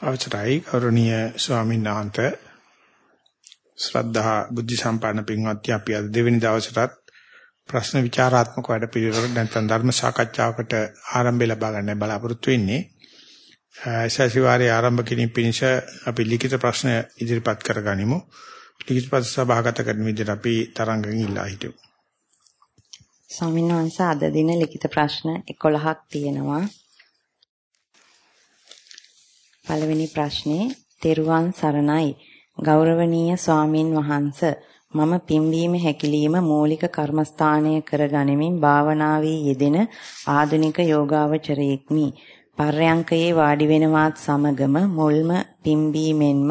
අවසරයි කරුණීය ස්වාමීන් වහන්සේ ශ්‍රද්ධා බුද්ධ සම්පන්න පින්වත්නි අපි අද දෙවෙනි දවසටත් ප්‍රශ්න විචාරාත්මක වැඩ පිළිවෙලකට නැත්නම් ධර්ම සාකච්ඡාවකට ආරම්භය ලබා ගන්න බලාපොරොත්තු වෙන්නේ. සතිವಾರයේ ආරම්භ කිරීම පිණිස අපි ලිඛිත ප්‍රශ්න ඉදිරිපත් කරගනිමු. ලිඛිත ප්‍රශ්න සභාගත කරන විදිහට අපි තරංගකින් ඉල්ලා හිටිමු. ස්වාමීන් වහන්සේ අද දින ලිඛිත ප්‍රශ්න 11ක් තියෙනවා. පළවෙනි ප්‍රශ්නේ තෙරුවන් සරණයි. ගෞරවනීය ස්වාමින් වහන්ස මම පිම්බීම හැකිලිම මූලික කර්මස්ථානය කර ගනිමින් භාවනාවේ යෙදෙන ආධුනික යෝගාවචරයෙක්මි. පර්යංකයේ වාඩි වෙනවත් සමගම මුල්ම පිම්බීමෙන්ම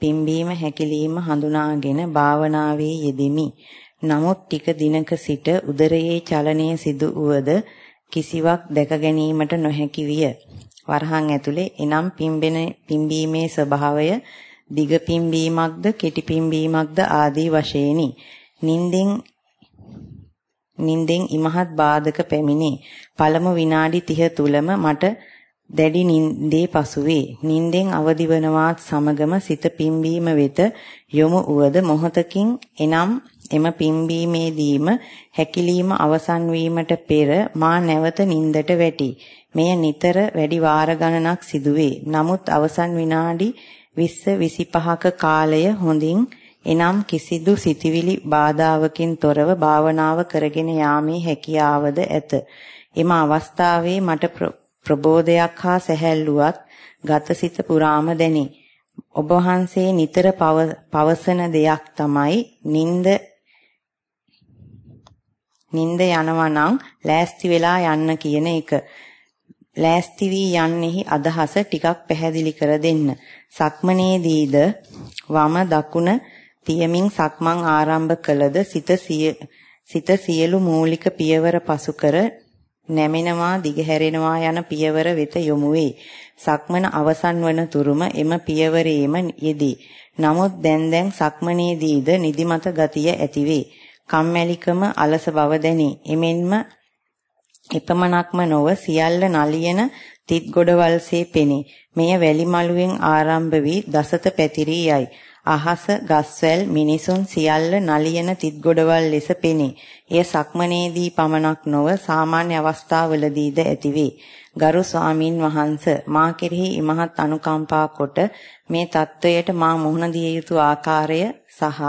පිම්බීම හැකිලිම හඳුනාගෙන භාවනාවේ යෙදෙමි. නමුත් ටික දිනක සිට උදරයේ චලනයේ සිදු වූද කිසිවක් දැක ගැනීමට නොහැකි විය. වරහන් ඇතුලේ එනම් පිම්බෙන පිම්බීමේ ස්වභාවය දිග පිම්බීමක්ද කෙටි පිම්බීමක්ද ආදී වශයෙන්ි. නින්දෙන් නින්දෙන් ඉමහත් බාධක පැමිණේ. පළමු විනාඩි 30 තුලම මට දැඩි නින්දේ පසුවේ. නින්දෙන් අවදි වනවත් සමගම සිත පිම්බීම වෙත යොමු වුවද මොහතකින් එනම් එම පිම්බීමේදීම හැකිලිම අවසන් වීමට පෙර මා නැවත නින්දට වැටි. මෙය නිතර වැඩි වාර ගණනක් සිදුවේ. නමුත් අවසන් විනාඩි 20 25ක කාලය හොඳින් එනම් කිසිදු සිතිවිලි බාධාවකින් තොරව භාවනාව කරගෙන යාමේ හැකියාවද ඇත. එම අවස්ථාවේ මට ප්‍රබෝධයක් හා සැහැල්ලුවක් ගතසිත පුරාම දැනේ. ඔබ වහන්සේ නිතර පවසන දෙයක් තමයි නිନ୍ଦ නිନ୍ଦ යනවා නම් ලෑස්ති වෙලා යන්න කියන එක. ලෑස්ති වී යන්නේහි අදහස ටිකක් පැහැදිලි කර දෙන්න. සක්මනේදීද වම දකුණ තියමින් සක්මන් ආරම්භ කළද සිත සිත සියලු මූලික පියවර පසු කර නැමෙනවා දිගහැරෙනවා යන පියවර වෙත යොමු වේ. සක්මන අවසන් වන තුරුම එම පියවරේම යෙදී. නමුත් දැන් දැන් සක්මනේදීද නිදිමත ගතිය ඇතිවේ. කම්මැලිකම අලස බව දැනේ. එමෙන්ම එපමණක්ම නොව සියල්ල නලියන තිත් ගොඩවල්සේ පෙනේ. මෙය වැලි මළුවෙන් ආරම්භ වී දසත පැතිරී යයි. අහස, ගස්වැල්, මිනිසුන් සියල්ල නලියන තිත් ගොඩවල් ලෙස පෙනේ. එය සක්මනේදී පමණක් නොව සාමාන්‍ය අවස්ථාවලදීද ඇතිවේ. ගරු ස්වාමින් වහන්ස මා කෙරෙහි ඉමහත් අනුකම්පා කොට මේ தත්වයට මා මුහුණ දිය යුතු ආකාරය සහ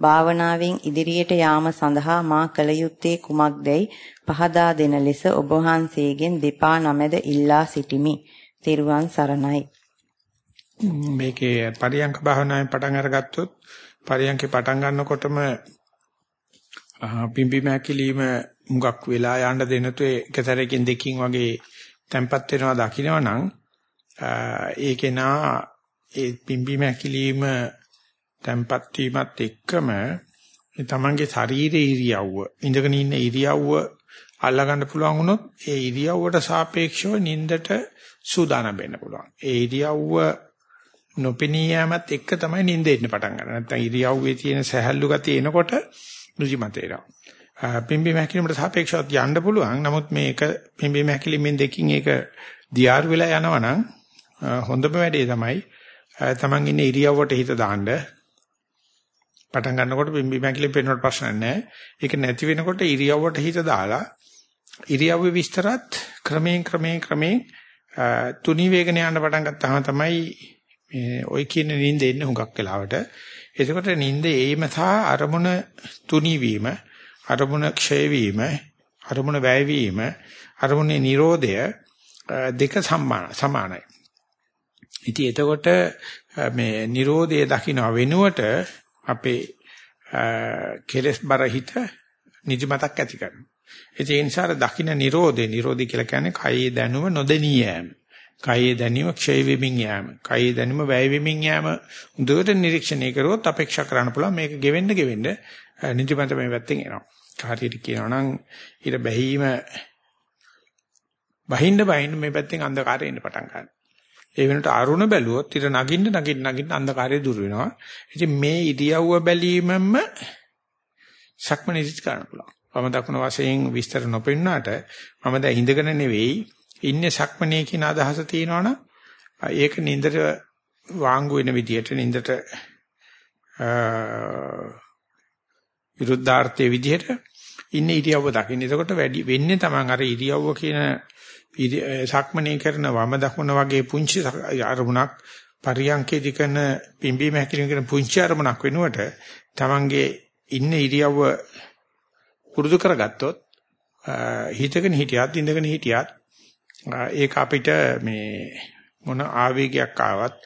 භාවනාවෙන් ඉදිරියට යාම සඳහා මා කල යුත්තේ කුමක්දයි පහදා දෙන ලෙස ඔබ වහන්සේගෙන් දෙපා නමෙද ඉල්ලා සිටිමි. තෙරුවන් සරණයි. මේකේ පරියංක භාවනාවෙන් පටන් අරගත්තොත් පරියංකේ පටන් ගන්නකොටම පිම්බි මෑකිලිම මුගක් වෙලා යන්න දෙනතු එකතරකින් දෙකින් වගේ තැම්පත් වෙනවා දකින්නවනම් ඒකේ නා ඒ පිම්බි මැකිලිම තැම්පත් වීමත් එක්කම තමන්ගේ ශරීරයේ ඉරියව්ව ඉඳගෙන ඉන්න ඉරියව්ව අල්ලගන්න පුළුවන් වුණොත් ඒ ඉරියව්වට සාපේක්ෂව නින්දට සූදානම් වෙන්න පුළුවන්. ඒ ඉරියව්ව නොපෙනී යෑමත් එක්ක තමයි නිින්ද එන්න පටන් ගන්න. නැත්නම් ඉරියව්වේ තියෙන සැහැල්ලු ගතිය එනකොට ඍජුමත එනවා. පිම්බීම හැකිලිමට සාපේක්ෂව යන්න පුළුවන්. නමුත් මේක පිම්බීම හැකිලිමෙන් දෙකින් ඒක දියාරු වෙලා යනවනම් හොඳම වැඩේ තමයි තමන් ඉන්නේ ඉරියව්වට හිත දාන්න පටන් ගන්නකොට පිම්බි මැකිලි පේනවට ප්‍රශ්න නැහැ. ඒක නැති වෙනකොට ඉරියව්වට හිත දාලා ඉරියව්වේ විස්තරත් ක්‍රමයෙන් ක්‍රමයෙන් ක්‍රමයෙන් තුනී වේගන යන පටන් ගත්තාම තමයි මේ ওই කියන නිින්ද එන්නේ හුඟක් වෙලාවට. එතකොට නිින්ද ඒම සහ අරමුණ තුනී වීම, අරමුණ ක්ෂය වීම, අරමුණ වැය වීම, අරමුණේ Nirodhaය දෙක සමානයි. ඉතින් එතකොට මේ Nirodhaය දකින්න වෙනුවට අපේ කෙලස් බර හිත නිදිමතක් ඇති කරනවා. ඒ නිසා දකින්න Nirodhe Nirodhi කියලා කියන්නේ කයේ දැනුම නොදෙනී යෑම. කයේ දැනීම ක්ෂය වෙමින් යෑම. කයේ දැනීම වැය වෙමින් යෑම. උදේට නිරීක්ෂණය කරුවොත් අපේක්ෂා කරන්න පුළුවන් මේක ගෙවෙන්න ගෙවෙන්න නිදිමත මේ පැත්තෙන් එනවා. කාර්යයට කියනවා නම් ඊට බැහිම බහින්න බහින්න මේ පැත්තෙන් අන්ධකාරය එන්න පටන් ගන්නවා. ඒ වෙනට අරුණ බැලුවොත් ඊට නගින්න නගින්න නගින්න අන්ධකාරය දුර වෙනවා. ඉතින් මේ ඉදියව්ව බැලීමම සක්මනේදිත් කරන්න පුළුවන්. වම දකුණ වශයෙන් විස්තර නොපෙන්නාට මම දැන් ඉඳගෙන නෙවෙයි ඉන්නේ සක්මනේ කියන අදහස තියෙනවනම් ඒක නින්දට වාංගු වෙන විදියට නින්දට විරුද්ධාර්ථයේ විදියට ඉන්න ඉරියව්ව දකින්න. එතකොට වැඩි වෙන්නේ Taman අර ඉරියව්ව කියන සක්මනේ කරන වම දකුණ වගේ පුංචි අරමුණක් පරියන්කේදී කරන පිම්බීම හැකිලිම කරන පුංචි අරමුණක් වෙනුවට Tamanගේ ඉන්න ඉරියව්ව පුරුදු කරගත්තොත් හිතගෙන හිටියත් ඉඳගෙන හිටියත් ඒක අපිට මේ මොන ආවේගයක් ආවත්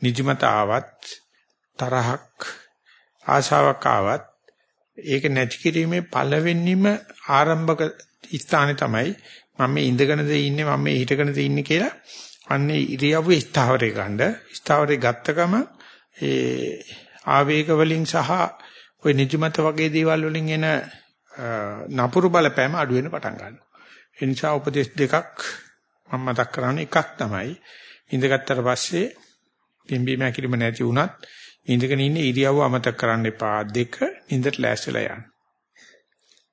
නිදිමත ආවත් තරහක් ආශාවක් ආවත් ඒක නැති කිරීමේ පළවෙනිම ආරම්භක ස්ථානේ තමයි මම මේ ඉඳගෙනද ඉන්නේ මම මේ හිටගෙනද ඉන්නේ කියලා අන්නේ ඉරියව්වේ ස්ථාවරේ ගන්න ස්ථාවරේ ගත්තකම ඒ ආවේග වලින් සහ ওই නිදිමත වගේ දේවල් වලින් එන නපුරු බලපෑම අඩු වෙන පටන් ගන්නවා. ඒ නිසා උපදේශ දෙකක් මම මතක් කරන්නේ එකක් තමයි ඉඳගත්තර පස්සේ පිම්බීම හැකිලිම නැති වුණත් ඉඳගෙන ඉන්න ඉරියව්ව අමතක කරන්න එපා. දෙක නිඳට ලෑස්තිලා යන්න.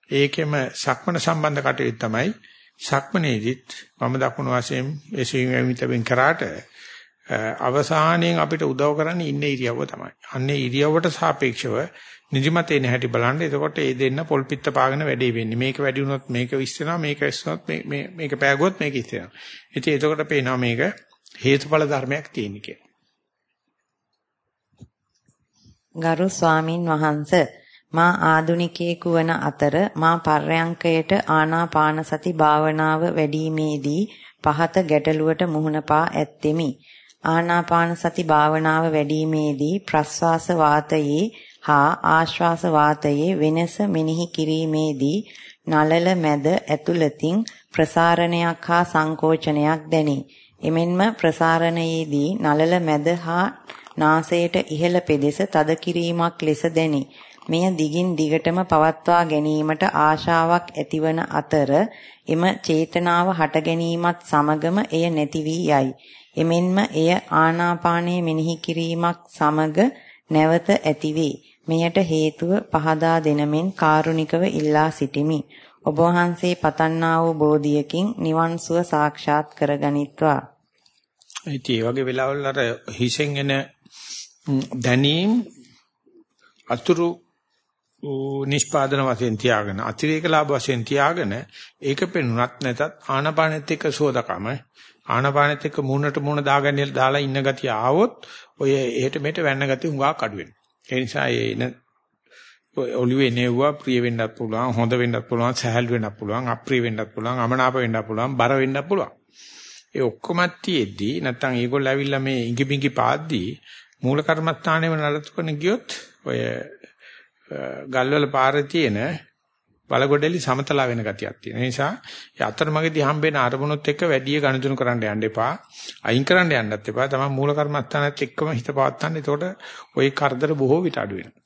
ඒකෙම සක්මන සම්බන්ධ කටයුතු තමයි සක්මනේදිත් මම දකුණු වශයෙන් එසවීම මිතෙන් කරාට අවසානයෙන් අපිට උදව් කරන්නේ ඉන්නේ ඉරියව්ව තමයි. අන්නේ ඉරියව්වට සාපේක්ෂව නිදිමත එන හැටි බලන්න. එතකොට ඒ දෙන්න පොල් පිට පාගෙන වැඩේ වෙන්නේ. මේක වැඩි වුණොත් මේක විශ්වෙනවා, මේක විශ්වනොත් මේ මේක පෑගුවොත් මේක ඉස්සෙනවා. ඉතින් එතකොට පේනවා මේක හේතුඵල ධර්මයක් තියෙන කියලා. ගරු ස්වාමින් වහන්ස මා ආදුනිකයෙකු වන අතර මා පර්යංකයට ආනාපාන සති භාවනාව වැඩිීමේදී පහත ගැටලුවට මුහුණ පා ඇත්تمي ආනාපාන සති භාවනාව වැඩිීමේදී ප්‍රස්වාස වාතයේ හා ආශ්වාස වාතයේ වෙනස මෙනෙහි කිරීමේදී නලල මැද ඇතුළතින් ප්‍රසාරණයක් හා සංකෝචනයක් දැනේ. එමෙන්ම ප්‍රසාරණයේදී නලල මැද හා නාසයට ඉහළ පෙදෙස තද කිරීමක් ලෙස දැනේ. මෙය දිගින් දිගටම පවත්වා ගැනීමට ආශාවක් ඇතිවන අතර එම චේතනාව හට ගැනීමත් සමගම එය නැති වී යයි. එමෙන්ම එය ආනාපානයේ මෙනෙහි කිරීමක් සමග නැවත ඇතිවේ. මෙයට හේතුව පහදා දෙනමෙන් කාරුණිකව ඉල්ලා සිටිමි. ඔබ වහන්සේ පතන්නා වූ බෝධියකින් නිවන් සුව සාක්ෂාත් කරගනිත්වා. ඒ වගේ වෙලාවල් අර හිසෙන් එන දැනීම් අතුරු නිෂ්පාදන වශයෙන් තියාගෙන අතිරේක ලාභ වශයෙන් තියාගෙන ඒක පෙන්ුණත් නැතත් ආනපානෙත් එක්ක සෝදකම ආනපානෙත් එක්ක මූණට මූණ දාගෙන දාලා ඉන්න ගතිය ආවොත් ඔය එහෙට මෙහෙට වැන්න ගතිය හුඟක් අඩු වෙනවා. ඒ නිසා එන ඔලිවේ නෙවුවා ප්‍රිය වෙන්නත් පුළුවන් හොඳ වෙන්නත් පුළුවන් සහැල් වෙන්නත් පුළුවන් අප්‍රිය වෙන්නත් පුළුවන් අමනාප වෙන්නත් පුළුවන් බර වෙන්නත් පුළුවන්. ඒ ඔක්කොමත් තියෙද්දි නැත්තම් ඒගොල්ලෝ ඇවිල්ලා මේ ඉඟි බිඟි පාද්දී මූල කර්මස්ථානයේම නඩත්තු කරන ගියොත් ඔය ගල්වල පාරේ තියෙන බලගොඩලි සමතලා වෙන ගතියක් තියෙන නිසා ඒ අතරමඟදී හම්බෙන අරමුණුත් එක්ක වැඩි ගණතුණු කරන්න යන්න එපා. අයින් කරන්න යන්නත් එපා. තමයි මූල කර්මස්ථානත් එක්කම හිත පවත්තන්න එතකොට ওই කරදර බොහෝ විට අඩු වෙනවා.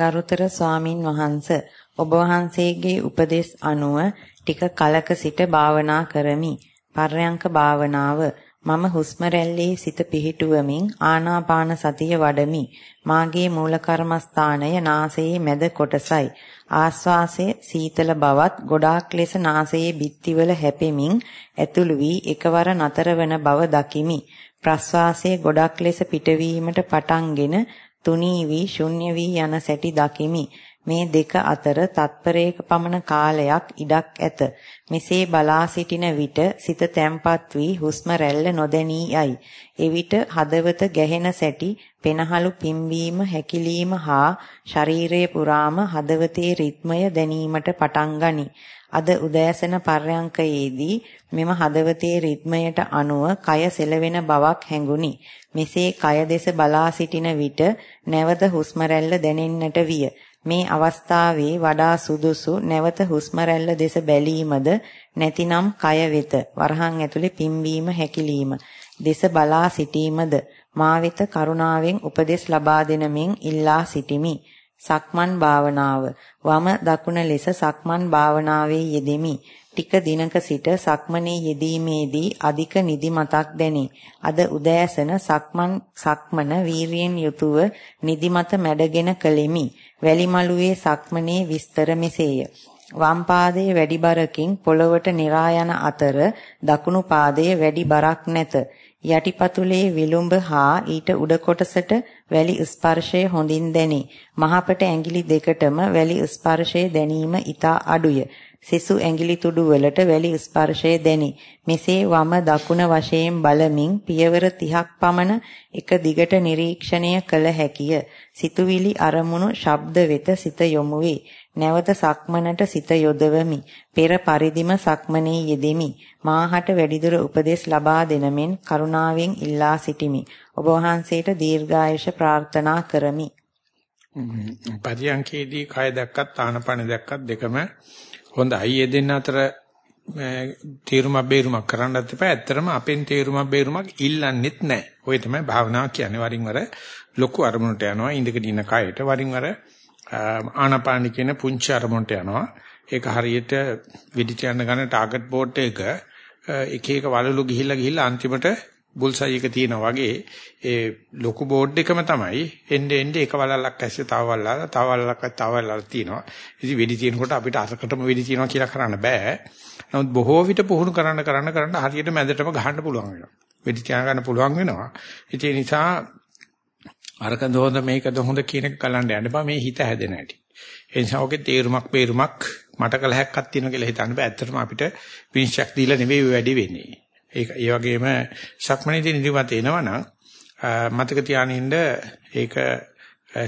ගරුතර ස්වාමින් වහන්සේ ඔබ වහන්සේගේ උපදෙස් අනුව ටික කලක සිට භාවනා කරමි. පර්යංක භාවනාව මම හුස්ම රැල්ලේ සිත පිහිටුවමින් ආනාපාන සතිය වඩමි. මාගේ මූල කර්මස්ථානය නාසයේ මැද කොටසයි. ආස්වාසයේ සීතල බවත් ගොඩාක් ලෙස නාසයේ බිත්තිවල හැපෙමින් ඇතුළු වී එකවර නතර වන බව දකිමි. ප්‍රස්වාසයේ ගොඩක් ලෙස පිටවීමට පටන්ගෙන තුනී වී ශුන්‍ය වී යන සැටි දකිමි. මේ දෙක අතර තත්පරයක පමණ කාලයක් ඉඩක් ඇත. මෙසේ බලා සිටින විට සිත තැම්පත් වී හුස්ම රැල්ල නොදැනී යයි. එවිට හදවත ගැහෙන සැටි පෙනහළු පිම්වීම හැකිලිම හා ශරීරයේ පුරාම හදවතේ රිද්මය දැනීමට පටන් ගනී. අද උදෑසන පර්යංකයේදී මෙම හදවතේ රිද්මයට අනුව කය සෙලවෙන බවක් හැඟුනි. මෙසේ කය දෙස බලා සිටින විට නැවත හුස්ම රැල්ල දැනෙන්නට විය. මේ අවස්ථාවේ වඩා සුදුසු නැවත හුස්ම රැල්ල දෙස බැලීමද නැතිනම් කය වෙත වරහන් ඇතුලේ පිම්බීම හැකිලිම දෙස බලා සිටීමද මා වෙත කරුණාවෙන් උපදෙස් ලබා දෙන මෙන් ඉල්ලා සිටිමි. සක්මන් භාවනාව. වම දකුණ ලෙස සක්මන් භාවනාවේ යෙදෙමි. ටික දිනක සිට සක්මනේ යෙදීමේදී අධික නිදිමතක් දැනේ. අද උදෑසන සක්මන් සක්මන වීරියෙන් යුතුව නිදිමත මැඩගෙන කළෙමි. වැලිමලුවේ සක්මනේ විස්තර මෙසේය. වම් පාදයේ වැඩි බරකින් පොළවට නිරා යන අතර දකුණු පාදයේ වැඩි බරක් නැත. යටිපතුලේ විලුඹ හා ඊට උඩ කොටසට වැලි ස්පර්ශය හොඳින් දැනේ. මහපට ඇඟිලි දෙකටම වැලි ස්පර්ශය දැනීම ඊට අඩුය. සිසු ඇඟිලි තුඩු වලට වැලි ස්පර්ශය දැනේ. මෙසේ වම දකුණ වශයෙන් බලමින් පියවර 30ක් පමණ එක දිගට නිරීක්ෂණය කළ හැකිය. සිතුවිලි අරමුණු ශබ්ද වෙත සිත යොමු වේ. නැවත සක්මනට සිත යොදවමි. පෙර පරිදිම සක්මනේ යෙදෙමි. මාහට වැඩිදුර උපදෙස් ලබා දෙනමෙන් කරුණාවෙන් ඉල්ලා සිටිමි. ඔබ වහන්සේට දීර්ඝායුෂ ප්‍රාර්ථනා කරමි. පරියන්කේදී කය දැක්කත් ආනපන දැක්කත් දෙකම හොඳයි. ඒ දෙන්න අතර තීරුමක් බේරුමක් කරන්නත් එපා. ඇත්තටම අපෙන් තීරුමක් බේරුමක් ඉල්ලන්නෙත් නැහැ. ඔය තමයි භාවනාව කියන්නේ. වරින් වර ලොකු අරමුණට යනවා. ඉඳගෙන ඉන්න කයට වරින් වර ආනාපාන කියන පුංචි අරමුණට යනවා. ඒක හරියට විදිට යන ගන්න ටාගට් බෝඩ් එක එක එක වලලු ගිහිල්ලා ගිහිල්ලා අන්තිමට බුල්සයි එක තියෙනවා වගේ ඒ ලොකු බෝඩ් එකම තමයි එnde එnde එක වලල්ලක් ඇස්සේ තව වලල්ලා තව වලල්ලක් තව වලල්ලා තියෙනවා. ඉතින් වෙඩි තියෙනකොට අපිට අරකටම වෙඩි තියෙනවා කියලා කරන්න බෑ. නමුත් බොහෝ විට පුහුණු කරන්න කරන්න කරන්න හරියට මැදටම ගහන්න පුළුවන් වෙනවා. වෙඩි තියා ගන්න පුළුවන් වෙනවා. ඒ නිසා අරකද හොඳ මේකද හොඳ කියන එක කලන්න යන්න බෑ මේ හිත හැදෙන හැටි. ඒ නිසා ඔගේ තේරුමක් බේරුමක් මට කල හැක්කක් තියෙනවා කියලා හිතන්න බෑ. ඇත්තටම අපිට විනිශ්චයක් දීලා නෙවෙයි වැඩි වෙන්නේ. ඒක ඒ වගේම සක්මණේදී නිදිමත එනවනම් මතක තියානින්න ඒක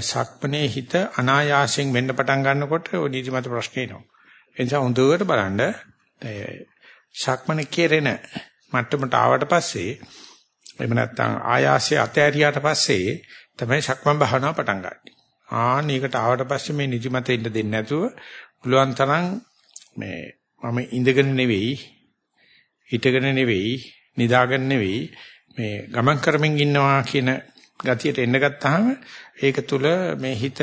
සක්මණේ හිත අනායාසයෙන් වෙන්න පටන් ගන්නකොට ඔය නිදිමත ප්‍රශ්නේ එනවා. ඒ නිසා හොඳට බලන්න සක්මණේ කෙරෙන මට්ටමට ආවට පස්සේ එහෙම නැත්නම් ආයාසය අතෑරියාට පස්සේ තමයි සක්මන් භාවනාව පටන් ගන්න. ආන්න ඒකට ආවට පස්සේ මේ නිදිමත ඉන්න දෙන්නේ නැතුව පුළුවන් තරම් මේ මම ඉඳගෙන නෙවෙයි හිටගෙන නෙවෙයි නිදාගෙන නෙවෙයි මේ ගමන් කරමින් ඉන්නවා කියන ගතියට එන්න ගත්තාම ඒක තුල මේ හිත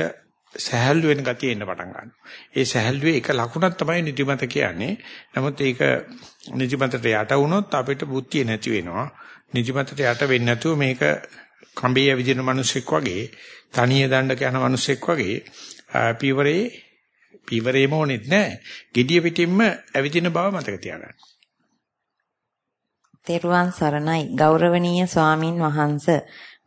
සහැල්ලු වෙන ගතිය එන්න පටන් ගන්නවා. ඒ සහැල්ලුවේ එක ලකුණක් තමයි නිදිමත කියන්නේ. නමුත් ඒක නිදිමතට යට වුණොත් අපිට බුද්ධිය නැති වෙනවා. නිදිමතට යට වෙන්නේ නැතුව මේක කම්බිය විදින මිනිස්සෙක් වගේ තනිය දණ්ඩක යන මිනිස්සෙක් වගේ පීවරේ පීවරේම ඕනෙත් නැහැ. gediya pitimma ඇවිදින බව මතක තියාගන්න. තෙරුවන් සරණයි ගෞරවනීය ස්වාමින් වහන්ස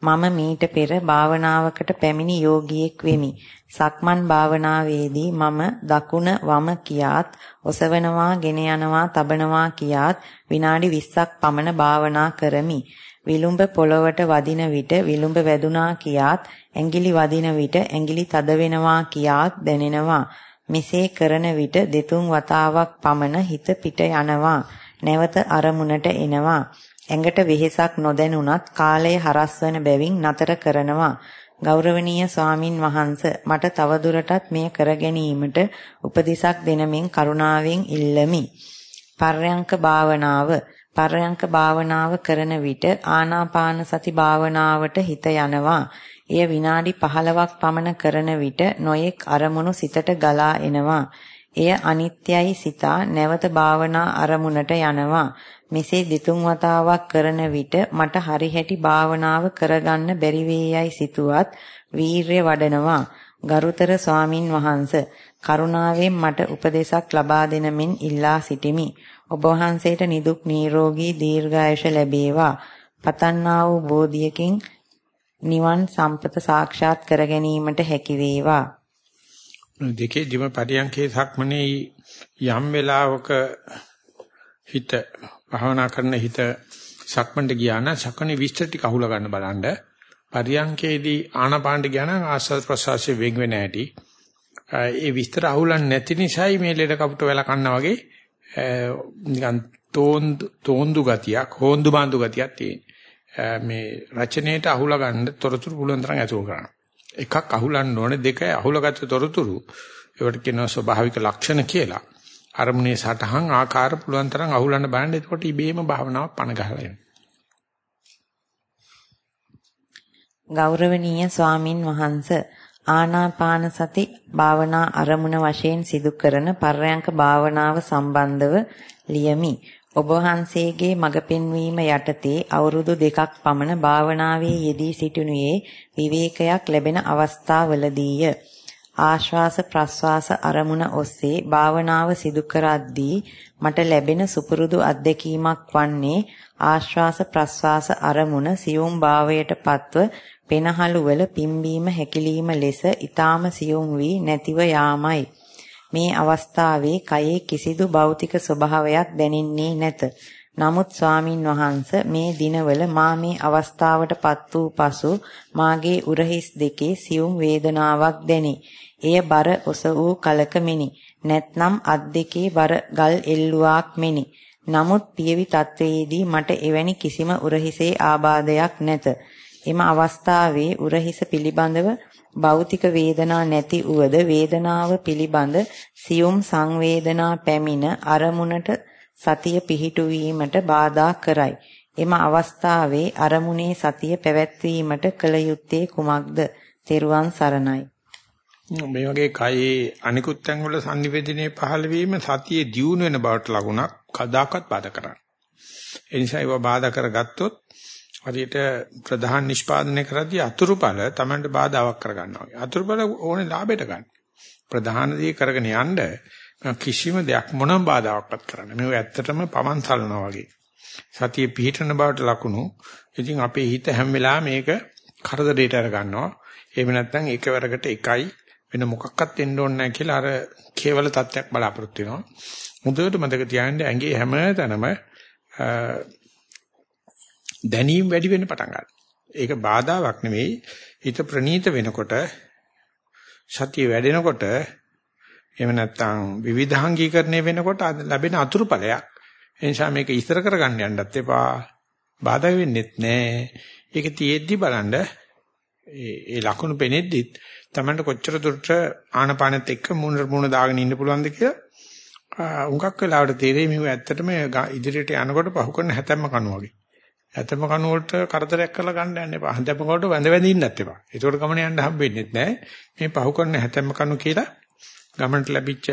මම මීට පෙර භාවනාවකට පැමිණි යෝගියෙක් වෙමි. සක්මන් භාවනාවේදී මම දකුණ වම කියාත් ඔසවනවා, ගෙන යනවා, තබනවා කියාත් විනාඩි 20ක් පමණ භාවනා කරමි. විලුඹ පොළවට වදින විට විලුඹ වැදුනා කියාත් ඇඟිලි වදින විට ඇඟිලි තද වෙනවා කියාත් දැනෙනවා. මෙසේ කරන විට දෙතුන් වතාවක් පමණ හිත පිට යනවා. නැවත අරමුණට එනවා. ඇඟට වෙහෙසක් නොදැනුණත් කාලය හරස් වන බැවින් නතර කරනවා. ගෞරවනීය ස්වාමින් වහන්ස මට තවදුරටත් මෙය කර ගැනීමට උපදෙසක් දෙනමින් කරුණාවෙන් ඉල්ලමි. පර්යංක භාවනාව පර්යංක භාවනාව කරන විට ආනාපාන සති භාවනාවට හිත යනවා. එය විනාඩි 15ක් පමණ කරන විට නොයෙක් අරමුණු සිතට ගලා එනවා. එය අනිත්‍යයි සිතා නැවත භාවනා අරමුණට යනවා. මෙසේ දෙතුන් වතාවක් කරන විට මට හරි හැටි භාවනාව කරගන්න බැරි වේයයි සිතුවත් වීරය වඩනවා. ගරුතර ස්වාමින් වහන්ස කරුණාවෙන් මට උපදේශක් ලබා දෙන මෙන් ඉල්ලා සිටිමි. ඔබ වහන්සේට නිදුක් නිරෝගී දීර්ඝායුෂ ලැබේවා. පතන්නා වූ බෝධියකින් නිවන් සම්පත සාක්ෂාත් කර ගැනීමට හැකි වේවා. දෙකේ දිම පරියන්කේ සක්මනේ යම් වෙලාවක හිත භාවනා කරන හිත සක්මන්ට ගියා නම් සක්මනේ විස්තර ටික අහුලා ගන්න බලන්න. පරියන්කේදී ආනපානට ගියා නම් ආස්වාද ප්‍රසවාසයේ වෙන් වෙන හැටි. ඒ විස්තර අහුලන්නේ නැති නිසායි මේ ලෙඩ කපුට වෙලා කන්නා වගේ නිකන් තෝන්දු තෝන්දු ගතියක් හොන්දු බාන්දු ගතියක් තියෙන මේ රචනයේට අහුලා ගන්න තොරතුරු පුළුවන් තරම් ඇතුල් කරන්න. එකක් අහුලන්න ඕනේ දෙක අහුලගත්තු තොරතුරු ඒවට කියනවා ස්වභාවික ලක්ෂණ කියලා. අරමුණේ සටහන් ආකාර පුළුවන් තරම් අහුලන්න බලන්න එතකොට ඉබේම භාවනාවක් පණ ගහලා එනවා. ගෞරවනීය ස්වාමින් වහන්ස ආනාපාන සති භාවනා අරමුණ වශයෙන් සිදු කරන පර්යංක භාවනාව සම්බන්ධව ලියමි. ඔබ වහන්සේගේ මඟ පෙන්වීම යටතේ අවුරුදු දෙකක් පමණ භාවනාවේ යෙදී සිටිනුයේ විවේකයක් ලැබෙන අවස්ථාවලදීය. ආශ්වාස ප්‍රශ්වාස අරමුණ ඔස්සේ භාවනාව සිදු කරද්දී මට ලැබෙන සුපුරුදු අත්දැකීමක් වන්නේ ආශ්වාස ප්‍රශ්වාස අරමුණ සියුම් භාවයට පත්ව පෙනහළු වල පිම්බීම හැකිලිම ලෙස ඊටාම සියුම් වී නැතිව යාමයි. මේ අවස්ථාවේ කයේ කිසිදු භෞතික ස්වභාවයක් දැනෙන්නේ නැත. නමුත් ස්වාමින් වහන්ස මේ දිනවල මා මේ අවස්ථාවටපත් වූ පසු මාගේ උරහිස් දෙකේ සියුම් වේදනාවක් දැනේ. එය බර ඔස වූ කලක මෙනි. නැත්නම් අත් දෙකේ බර ගල් එල්ලුවාක් මෙනි. නමුත් පියවි තත්වයේදී මට එවැනි කිසිම උරහිසේ ආබාධයක් නැත. එම අවස්ථාවේ උරහිස පිළිබඳව භෞතික වේදනා නැති උවද වේදනාව පිළිබඳ සියුම් සංවේදනා පැමිණ අරමුණට සතිය පිහිටුවීමට බාධා කරයි. එම අවස්ථාවේ අරමුණේ සතිය පැවැත්වීමට කල යුත්තේ කුමක්ද? තෙරුවන් සරණයි. මේ වගේ කයේ අනිකුත් තැන් වල සංනිවේදනයේ පහළ වීම සතියේ දියුණු වෙන බවට ලකුණක් කදාකත් බාධා කරන්නේ. ඒ නිසා ඒව බාධා කරගත්තොත් හරියට ප්‍රධාන නිෂ්පාදනය කරද්දී අතුරුඵල Tamanට බාධාවක් කරගන්නවා. අතුරුඵල ඕනේ ලාභයට ගන්න. ප්‍රධාන දේ කරගෙන යන්න කිසිම දෙයක් මොනම බාධාවක්වත් කරන්න. මේක ඇත්තටම පවන් සලනවා වගේ. සතිය පිහිටන බවට ලකුණු. ඉතින් අපේ හිත හැම වෙලාවෙම මේක කරදරයට අර ගන්නවා. එහෙම නැත්නම් එකවරකට එකයි වෙන මොකක්වත් වෙන්න ඕනේ නැහැ කියලා අර කේවල තත්ත්වයක් බලාපොරොත්තු වෙනවා. මුදවට මතක තියාගන්න ඇඟේ හැම තැනම දැනීම් වැඩි වෙන්න පටන් ගන්නවා. ඒක බාධාවක් නෙවෙයි. හිත ප්‍රනීත වෙනකොට සතිය වැඩෙනකොට එහෙම නැත්නම් විවිධාංගීකරණය වෙනකොට ලැබෙන අතුරුඵලයක්. ඒ නිසා මේක ඉස්තර කරගන්න යන්නත් එපා. බාධා වෙන්නෙත් නෑ. ඒක තියෙද්දි බලන්න ඒ ඒ ලකුණු පෙනෙද්දිත් Tamanට කොච්චර දුරට ආනපානෙත් එක්ක මුණ මුණ දාගෙන ඉන්න පුළුවන්ද කියලා උඟක් වෙලාවට තේරෙයි මේව ඇත්තටම ඉදිරියට යනකොට පහු කරන හැතැම්ම කණු වගේ. හැතැම්ම කණු වලට කරදරයක් කරලා ගන්න යන්න එපා. හැතැම්ම කණුවට වැඳ වැඳ ඉන්නත් එපා. ඒකට ගමන යන්න හම්බෙන්නේ නැහැ. මේ පහු කරන හැතැම්ම කණු කියලා ගමනට ලැබිච්ච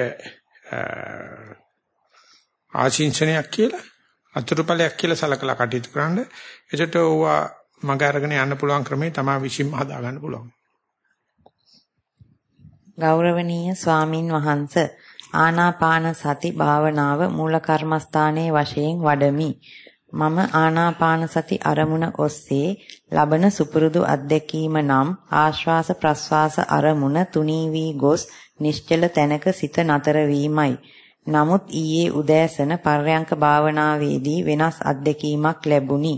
ආශිංසනයක් කියලා අතුරුඵලයක් කියලා සලකලා කටයුතු කරන්න. එතකොට ඕවා මග අරගෙන යන්න පුළුවන් ක්‍රමේ තමයි විශ්ීම හදා ගන්න පුළුවන්. ගෞරවනීය ස්වාමින් වහන්ස ආනාපාන සති භාවනාව මූල කර්මස්ථානයේ වශයෙන් වඩමි. මම ආනාපාන සති අරමුණ ඔස්සේ ලබන සුපුරුදු අත්දැකීම නම් ආශ්වාස ප්‍රශ්වාස අරමුණ තුනී වී ගොස් නිශ්චල තැනක සිත නතර වීමයි. නමුත් ඊයේ උදෑසන පර්යංක භාවනාවේදී වෙනස් අත්දැකීමක් ලැබුණි.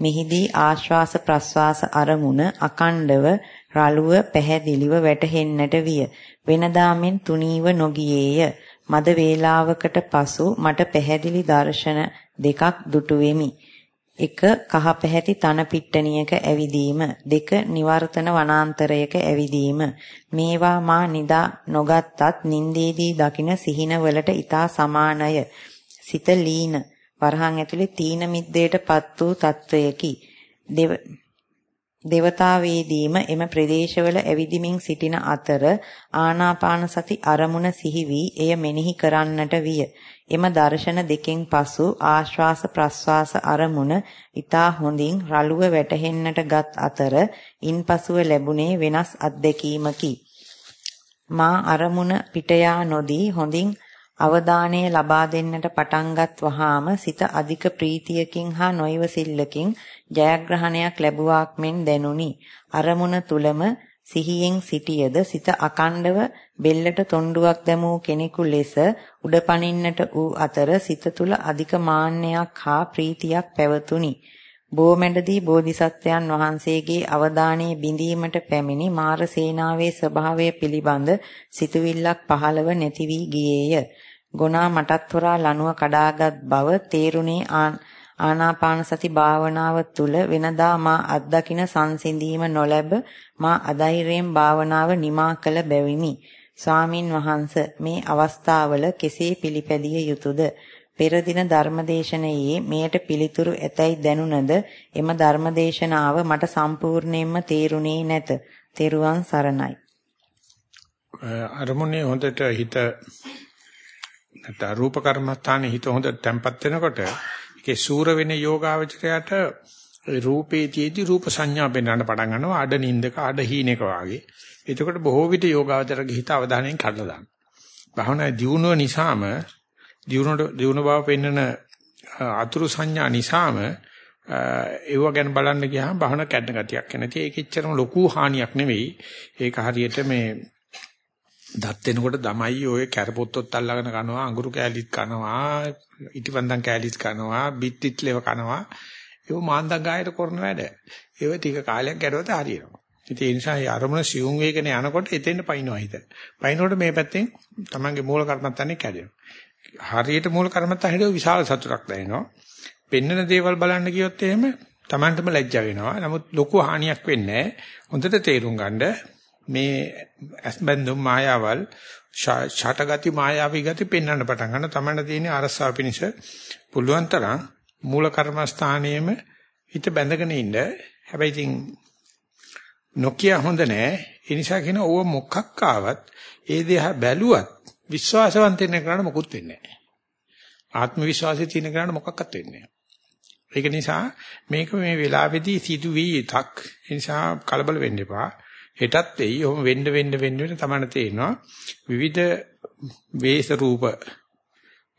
මෙහිදී ආශ්වාස ප්‍රශ්වාස අරමුණ අකණ්ඩව රළුව පැහැදිලිව වැටහෙන්නට විය. වෙනදා මෙන් තුනීව නොගියේය. මද වේලාවකට පසු මට පැහැදිලි දර්ශන දෙකක් දුටු වෙමි. එක කහ පැහැති තන පිට්ටනියක ඇවිදීම දෙක නිවර්තන වනාන්තරයක ඇවිදීම මේවා මා නිදා නොගත්තත් නින්දේදී දකින සිහිනවලට ඊටා සමානය සිත ලීන වරහන් ඇතුලේ තීන මිද්දේටපත් වූ තත්වයකි. දේවතාවේදීම එම ප්‍රදේශවල ඇවිදිමින් සිටින අතර ආනාපාන සති අරමුණ සිහි වී එය මෙනෙහි කරන්නට විය. එම දර්ශන දෙකෙන් පසු ආශ්වාස ප්‍රශ්වාස අරමුණ ඊතා හොඳින් රළුව වැටහෙන්නට ගත් අතර ඉන්පසුව ලැබුණේ වෙනස් අත්දැකීමකි. මා අරමුණ පිට නොදී හොඳින් අවධානය ලබා දෙන්නට පටන්ගත් වහාම සිත අධික ප්‍රීතියකින් හා නොයවසිල්ලකින් ජයග්‍රහණයක් ලැබුවාක් මෙන් දැනුනි. අරමුණ තුලම සිහියෙන් සිටියද සිත අකණ්ඩව බෙල්ලට තොණ්ඩුවක් දැමූ කෙනෙකු ලෙස උඩපනින්නට වූ අතර සිත තුල අධික මාන්නයක් හා ප්‍රීතියක් පැවතුනි. බෝමැඩදී බෝධිසත්වයන් වහන්සේගේ අවධානයේ බිඳීමට පැමිණි මාරසේනාවේ ස්වභාවය පිළිබඳ සිතුවිල්ලක් පහළව නැති වී ගියේය. ගොනා මටත් හොරා ලනුව කඩාගත් බව තේරුණේ ආනාපාන සති භාවනාව තුළ වෙනදා මා අත්දකින සංසිඳීම නොලැබ මා අධෛර්යයෙන් භාවනාව නිමා කළ බැවිනි. ස්වාමින් වහන්ස මේ අවස්ථාවල කෙසේ පිළිපැදිය යුතුයද? පෙර දින ධර්මදේශනයේ මෙයට පිළිතුරු ඇතැයි දැනුණද එම ධර්මදේශනාව මට සම්පූර්ණයෙන්ම තේරුණේ නැත. තෙරුවන් සරණයි. අරමුණේ හොඳට හිත නැත්නම් රූප කර්මස්ථානයේ හිත හොඳ තැම්පත් වෙනකොට ඒකේ සූර වෙන යෝගාවචරයට රූපේතියදී රූප සංඥා පෙන්වන්න පටන් ගන්නවා අඩ නින්දක අඩ හීනක වාගේ. එතකොට බොහෝ විට යෝගාවචරගේ හිත අවධානයෙන් කඩලා දානවා. භාවනාවේ දියුණුව නිසාම දියුණුවට දියුණු බව පෙන්වන අතුරු සංඥා නිසාම ඒව ගැන බලන්න ගියාම භාවන කැඩන ගතියක් එන. ඉතින් ඒක එච්චරම ලොකු හානියක් නෙවෙයි. ඒක හරියට මේ දත් වෙනකොට දමයි ඔය කැරපොත්තොත් අල්ලගෙන කනවා අඟුරු කෑලිත් කනවා ඉටිපන්දන් කෑලිත් කනවා බිත්තිත් ලෙව කනවා ඒක මාන්දම් ගායට කරන වැඩ. ඒව ටික කාලයක් ගැඩුවත හරියනවා. ඉතින් ඒ නිසා මේ අරමුණ සියුම් වේගන යනකොට එතෙන් පයින්නවා හිත. පයින්නකොට මේ පැත්තෙන් තමන්ගේ මූල කර්මත්තන්නේ කැඩෙනවා. හරියට මූල කර්මත්ත හිතුව විශාල සතුටක් දැනෙනවා. පෙන්නන දේවල් බලන්න ගියොත් එහෙම තමන්ටම ලැජ්ජා වෙනවා. නමුත් ලොකු හානියක් වෙන්නේ හොඳට තේරුම් ගන්න මේ අස්බන්දුම් මායාවල් ඡටගති මායාවී ගති පෙන්වන්න පටන් ගන්න තමන්ට තියෙන අරසාව පිනිස පුළුවන් තරම් මූල කර්මස්ථානයේම හිත බැඳගෙන ඉන්න. හැබැයි ඉතින් නොකිය හොඳ නෑ. ඒ නිසා කියන ඕව මොකක් ආවත් ඒ දෙහා බැලුවත් විශ්වාසවන්ත වෙන්න කරන්න මොකුත් වෙන්නේ නෑ. ආත්ම විශ්වාසය තියෙන කරන්න මොකක්වත් වෙන්නේ නෑ. ඒක නිසා මේක මේ වෙලාවේදී සිදුවී යුතක්. ඒ නිසා කලබල වෙන්න එපා. හෙටත් වෙයි. ඔහොම වෙන්න වෙන්න වෙන්න වෙන්න තමයි තේරෙනවා. විවිධ වේස රූප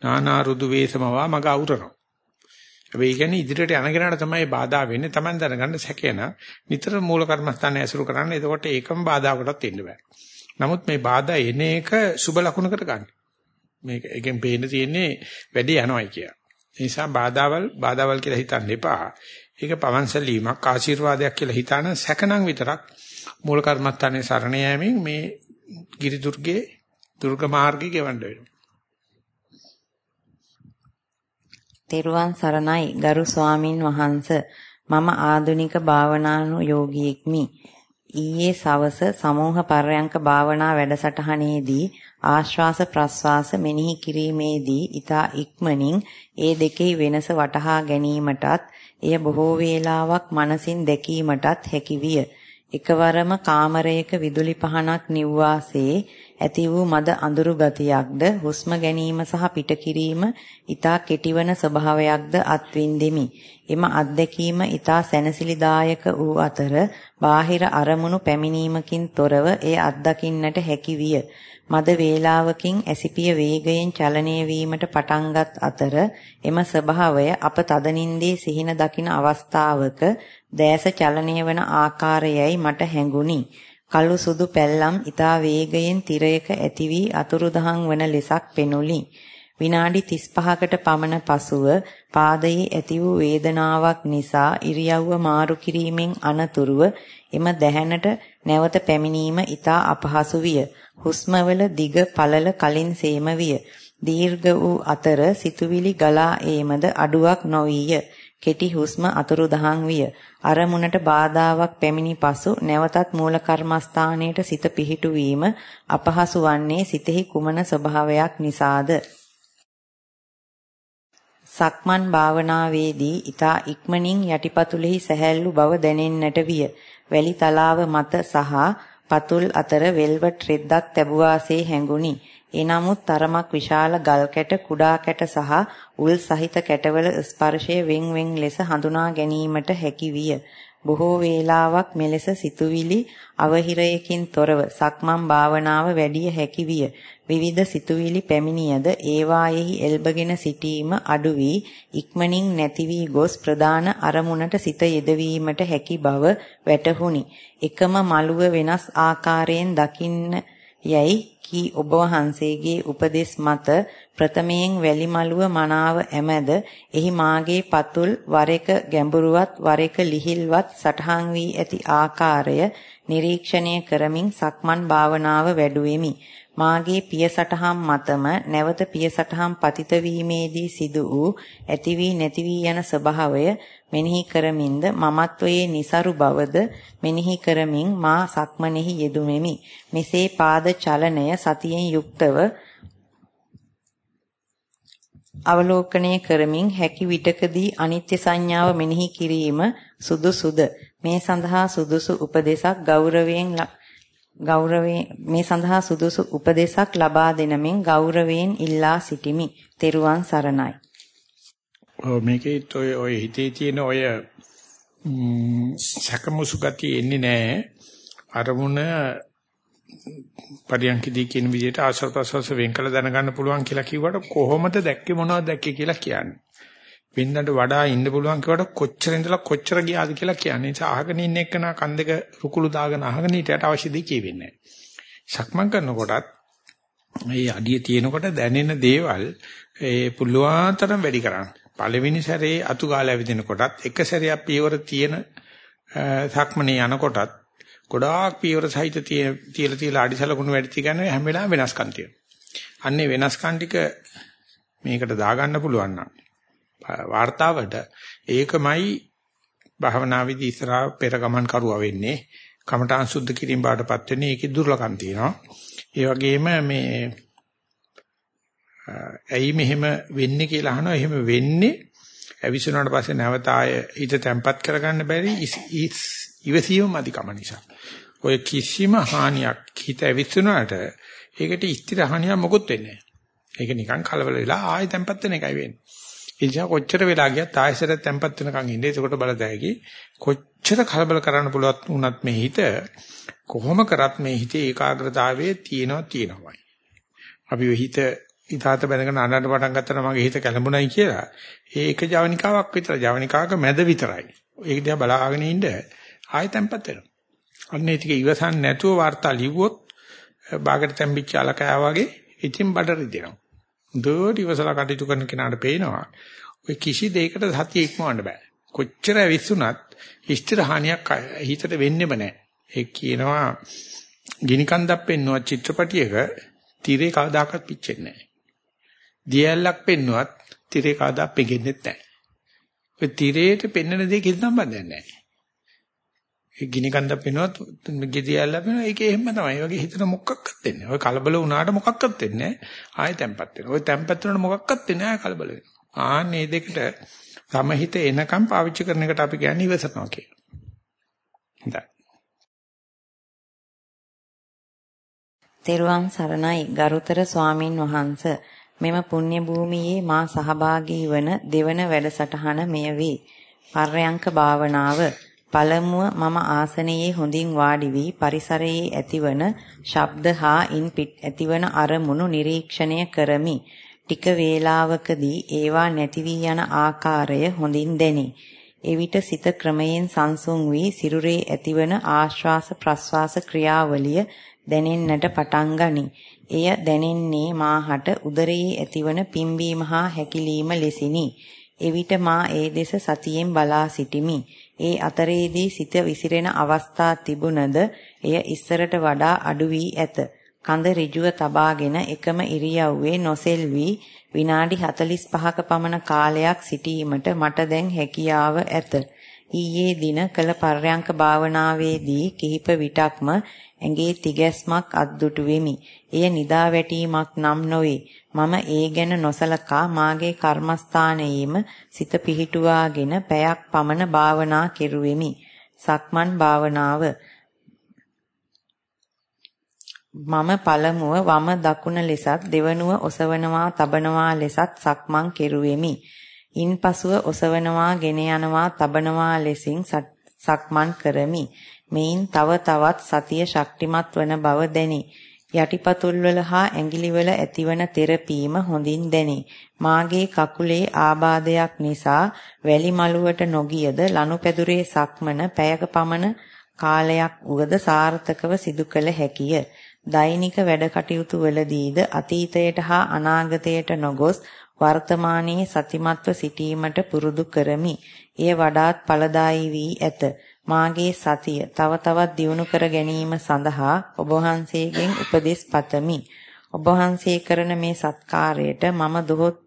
නානා රුදු වේසමවා මග අවුරනවා. හැබැයි කියන්නේ ඉදිරියට යන කෙනාට තමයි බාධා වෙන්නේ. Taman දැනගන්න සැකේන නිතර මූල කර්මස්ථානය ඇසුරු කරන්න. එතකොට ඒකම බාධාකටත් එන්න බෑ. නමුත් මේ බාධා එන එක සුබ ලකුණකට ගන්න. මේක එකෙන් පේන්න තියෙන්නේ වැඩි යනවායි කියලා. ඒ නිසා බාධාවල් බාධාවල් කියලා හිතන්න එපා. ඒක පවන්සලීමක් ආශිර්වාදයක් කියලා හිතාන සැකනම් විතරක් මූල කර්මස්ථානයේ සරණ යෑමෙන් මේ ගිරි දුර්ගේ දුර්ග මාර්ගය ගෙවන්න වෙනවා. තෙරුවන් සරණයි. ගරු ස්වාමින් වහන්ස. මම ආදුනික භාවනානුයෝගියෙක්මි ඊයේ සවස සමූහ පර්යංක භාවනා වැඩසටහනේදී ආශ්වාස ප්‍රශ්වාස මෙනෙහි කිරීමේදී ඊතා ඉක්මනින් ඒ දෙකෙහි වෙනස වටහා ගැනීමටත් එය බොහෝ වේලාවක් මනසින් දැකීමටත් හැකි විය. එකවරම කාමරයක විදුලි පහනක් නිවවාසේ ඇති වූ මද අඳුරු ගතියක්ද හුස්ම ගැනීම සහ පිටකිරීම ඊතා කෙටිවන ස්වභාවයක්ද අත්විඳෙමි. එම අත්දැකීම ඊතා සැනසිලිදායක වූ අතර බාහිර අරමුණු පැමිණීමකින් තොරව එය අත්දකින්නට හැකි විය. මද වේලාවකින් ඇසිපිය වේගයෙන් චලනය වීමට පටන්ගත් අතර එම ස්වභාවය අප තදනින්දී සිහින දකින අවස්ථාවක දැස චලනය වන ආකාරයයි මට හැඟුණි. කළු සුදු පැල්ලම් ඊතා වේගයෙන් තිරයක ඇති වී අතුරුදහන් වන ලෙසක් පෙනුනි. විනාඩි 35කට පමණ පසුව පාදයේ ඇති වූ වේදනාවක් නිසා ඉරියව්ව මාරු කිරීමෙන් අනතුරුව එම දැහැනට නැවත පැමිණීම ඊතා අපහසු විය. හුස්මවල දිග පළල කලින් සේම විය. දීර්ඝ වූ අතර සිතුවිලි ගලා ඒමද අඩුවක් නොවිය. කෙටි හුස්ම අතුරුදහන් විය. අරමුණට බාධාවක් පැමිණි පසු නැවතත් මූල කර්මස්ථානයට සිත පිහිටුවීම අපහසු වන්නේ සිතෙහි කුමන ස්වභාවයක් නිසාද? සක්මන් භාවනාවේදී ඊතා ඉක්මනින් යටිපතුලෙහි සැහැල්ලු බව දැනෙන්නට විය. වැලි තලාව මත සහ පතුල් අතර වෙල්වට් රෙද්දක් තැබුවාසේ හැඟුනි. එනමුත් තරමක් විශාල ගල් කැට කුඩා කැට සහ උල් සහිත කැටවල ස්පර්ශය වෙන් වෙන් ලෙස හඳුනා ගැනීමට හැකි විය. බොහෝ වේලාවක් මෙලෙස සිතුවිලි අවහිරයකින් තොරව සක්මන් භාවනාව වැඩි හැකි විය. විවිධ සිතුවිලි පැමිණියද ඒවායෙහි එල්බගෙන සිටීම අඩු වී ඉක්මනින් නැති වී ගොස් ප්‍රධාන අරමුණට සිත යෙදවීමට හැකි බව වැටහුණි. එකම මළුව වෙනස් ආකාරයෙන් දකින්න යයි කී ඔබ වහන්සේගේ උපදෙස් මත ප්‍රථමයෙන් වැලි මළුව මනාව ඇමද එහි මාගේ පතුල් වර එක ගැඹුරුවත් වර එක ලිහිල්වත් සටහන් වී ඇති ආකාරය නිරීක්ෂණය කරමින් සක්මන් භාවනාව වැඩුවෙමි. මාගේ පිය සටහන් මතම නැවත පිය සටහන් පතිත වීමේදී සිදු වූ ඇති වී නැති වී යන ස්වභාවය මෙනෙහි කරමින්ද මමත්වයේ નિසරු බවද මෙනෙහි කරමින් මා සක්මනේහි යෙදුමෙමි. මෙසේ පාද චලනය සතියෙන් යුක්තව අවලෝකනය කරමින් හැකි විටකදී අනිත්‍ය සංඥාව මෙනෙහි කිරීම සුදුසුද මේ සඳහා සුදුසු උපදේශක් ගෞරවයෙන් ගෞරවයෙන් මේ සඳහා සුදුසු උපදේශක් ලබා දෙනමින් ගෞරවයෙන් ඉල්ලා සිටිමි. තෙරුවන් සරණයි. ඔව් මේකේ ඔය ඔය හිතේ තියෙන ඔය සකමුසු ගතිය එන්නේ නැහැ. අරමුණ පරියන්කදී කියන විදිහට ආශ්‍රව ප්‍රසවාස වෙන් කළ දැනගන්න පුළුවන් කියලා කිව්වට කොහොමද දැක්කේ මොනවද දැක්කේ කියලා කියන්නේ. වෙනදට වඩා ඉන්න පුළුවන් කියවට කොච්චර ඉඳලා කොච්චර ගියාද කියලා කියන්නේ. ඒ නිසා අහගෙන ඉන්න එක්කන කන් දෙක රුකුළු දාගෙන අහගෙන හිටියට අවශ්‍ය දෙයක් කියෙන්නේ නැහැ. සක්මන් කරනකොටත් මේ අඩිය තියෙනකොට දැනෙන දේවල් ඒ පුළුවන් තරම් වැඩි කරන්න. පළවෙනි සැරේ අතු ගාලා විදිනකොටත් එක සැරයක් පියවර තියෙන සක්මනේ යනකොටත් ගොඩාක් පියවර සහිත තියලා තියලා අඩිසලකුණු වැඩි තියගෙන හැම වෙලාවෙම වෙනස්කම් තියෙනවා. අන්නේ වෙනස්කම් ටික මේකට දාගන්න පුළුවන් නම් වார்த்தාවට ඒකමයි භාවනා විදි ඉස්සරහා පෙර ගමන් කරුවා වෙන්නේ. කමඨාන් සුද්ධ කිරීම බාටපත් වෙන්නේ. ඒකේ දුර්ලභම් තියෙනවා. ඒ වගේම මේ ඇයි මෙහෙම වෙන්නේ කියලා අහනවා. එහෙම වෙන්නේ ඇවිස්සුනාට පස්සේ නැවත ආය හිත තැම්පත් කරගන්න බැරි ඉවසීම අධිකම නිසා. ඔය කිසිම හානියක් හිත ඇවිස්සුනාට ඒකට ස්ථිර හානියක් මොකුත් වෙන්නේ නැහැ. ඒක නිකන් කලබල වෙලා ආය තැම්පත් වෙන එකයි වෙන්නේ. ඒ නිසා කොච්චර වෙලා ගියත් ආයෙසර තැම්පත් වෙනකන් ඉන්නේ. ඒකට බලදැයි කොච්චර කලබල කරන්න පුළුවන් වුණත් මේ හිත කොහොම කරත් මේ හිතේ ඒකාග්‍රතාවයේ තියෙනවා තියෙනවායි. අපි හිත ඉතාලත බැඳගෙන අඬන්න පටන් ගත්තා මගේ හිත කැළඹුණයි කියලා. ඒක ජවනිකාවක් විතර ජවනිකාවක මැද විතරයි. ඒක දිහා බලාගෙන ඉන්න ආයෙ තැම්පත් වෙනවා. අන්න ඒ ටික ඉවසන් නැතුව වාර්තා ලිව්වොත් බාගට තැම්පිච්ච අලකයා වගේ ඉතින් බඩ රිදෙනවා. දුවට ඉවසලා කටයුතු කරන කෙනාට පේනවා ඔය කිසි දෙයකට සතිය ඉක්මවන්න බෑ. කොච්චර විශ්ුණත් ඉෂ්ඨිර හානියක් හිතට වෙන්නේම නැහැ. ඒ කියනවා ගිනි කන්දක් පෙන්නුවා චිත්‍රපටියක තිරේ කවදාකවත් පිච්චෙන්නේ නැහැ. දියැලක් පෙන්නුවත් තිරේ කවදා පෙගෙන්නේ නැහැ. ඔය තිරේට පෙන්වන දේ කිසි සම්බන්ධයක් නැහැ. ඒ ගිනි කන්දක් පෙන්නුවත් ගෙදියැලක් පෙන්නුවා ඒකේ එහෙම තමයි. ඒ වගේ හිතන මොකක්වත් වෙන්නේ. ඔය කලබල වුණාට මොකක්වත් වෙන්නේ නැහැ. ආයෙ තැම්පත් වෙනවා. ඔය තැම්පත් වෙනකොට මොකක්වත් වෙන්නේ නැහැ කලබල වෙනවා. ආන්නේ දෙකට සමහිත එනකම් පාවිච්චි කරන එකට අපි කියන්නේ ඉවසනවා කියලා. හොඳයි. තෙරුවන් සරණයි ගරුතර ස්වාමින් වහන්ස මෙම පුණ්‍ය භූමියේ මා සහභාගී වන දෙවන වැඩසටහන මෙය වේ. පර්යංක භාවනාව පළමුව මම ආසනයේ හොඳින් වාඩි වී පරිසරයේ ඇතිවන ශබ්ද හා ඉන් පිට ඇතිවන අරමුණු නිරීක්ෂණය කරමි. ටික වේලාවකදී ඒවා නැති වී යන ආකාරය හොඳින් දැනේ. එවිට සිත ක්‍රමයෙන් සංසුන් වී සිරුරේ ඇතිවන ආශ්වාස ප්‍රශ්වාස ක්‍රියාවලිය දැනෙන්නට පටන් ගනී. එය දැනෙන්නේ මාහට උදරයේ ඇතිවන පිම්බීම හා හැකිලීම ලෙසිනි. එවිට මා ඒ දෙස සතියෙන් බලා සිටිමි. ඒ අතරේදී සිත විසිරෙන අවස්ථා තිබුණද එය ඉස්සරට වඩා අඩු වී ඇත. කඳ ඍජුව තබාගෙන එකම ඉරියව්වේ නොසෙල්වි විනාඩි 45ක පමණ කාලයක් සිටීමට මට දැන් හැකියාව ඇත. ඊයේ දින කළ පර්යංක භාවනාවේදී කිහිප විටක්ම ඇඟේ තිගැස්මක් අද්දුටු වෙමි. එය නිදා වැටීමක් නම් නොවේ. මම ඒ ගැන නොසලකා මාගේ කර්මස්ථානයේම සිත පිහිටුවාගෙන පැයක් පමණ භාවනා කෙරුවෙමි. සක්මන් භාවනාව මම පළමුව වම දකුණ ලෙසත් දෙවනුව ඔසවනවා තබනවා ලෙසත් සක්මන් කෙරුවෙමි. ඉන්පසුව ඔසවනවා ගෙන යනවා තබනවා ලෙසින් සක්මන් කරමි. මෙයින් තව තවත් සතිය ශක්තිමත් වන බව දැනේ. යටිපතුල්වල හා ඇඟිලිවල ඇතිවන තෙරපීම හොඳින් දැනේ. මාගේ කකුලේ ආබාධයක් නිසා වැලි මළුවට නොගියද ලනුපැදුරේ සක්මන පැයක පමණ කාලයක් උගද සාර්ථකව සිදු කළ හැකිය. දෛනික වැඩ කටයුතු වලදීද අතීතයට හා අනාගතයට නොගොස් වර්තමානයේ සතිමත්ව සිටීමට පුරුදු කරමි. එය වඩාත් ඵලදායී වී ඇත. මාගේ සතිය තව තවත් දියුණු කර ගැනීම සඳහා ඔබ වහන්සේගෙන් උපදෙස් පතමි. ඔබ වහන්සේ කරන මේ සත්කාරයට මම දොහොත්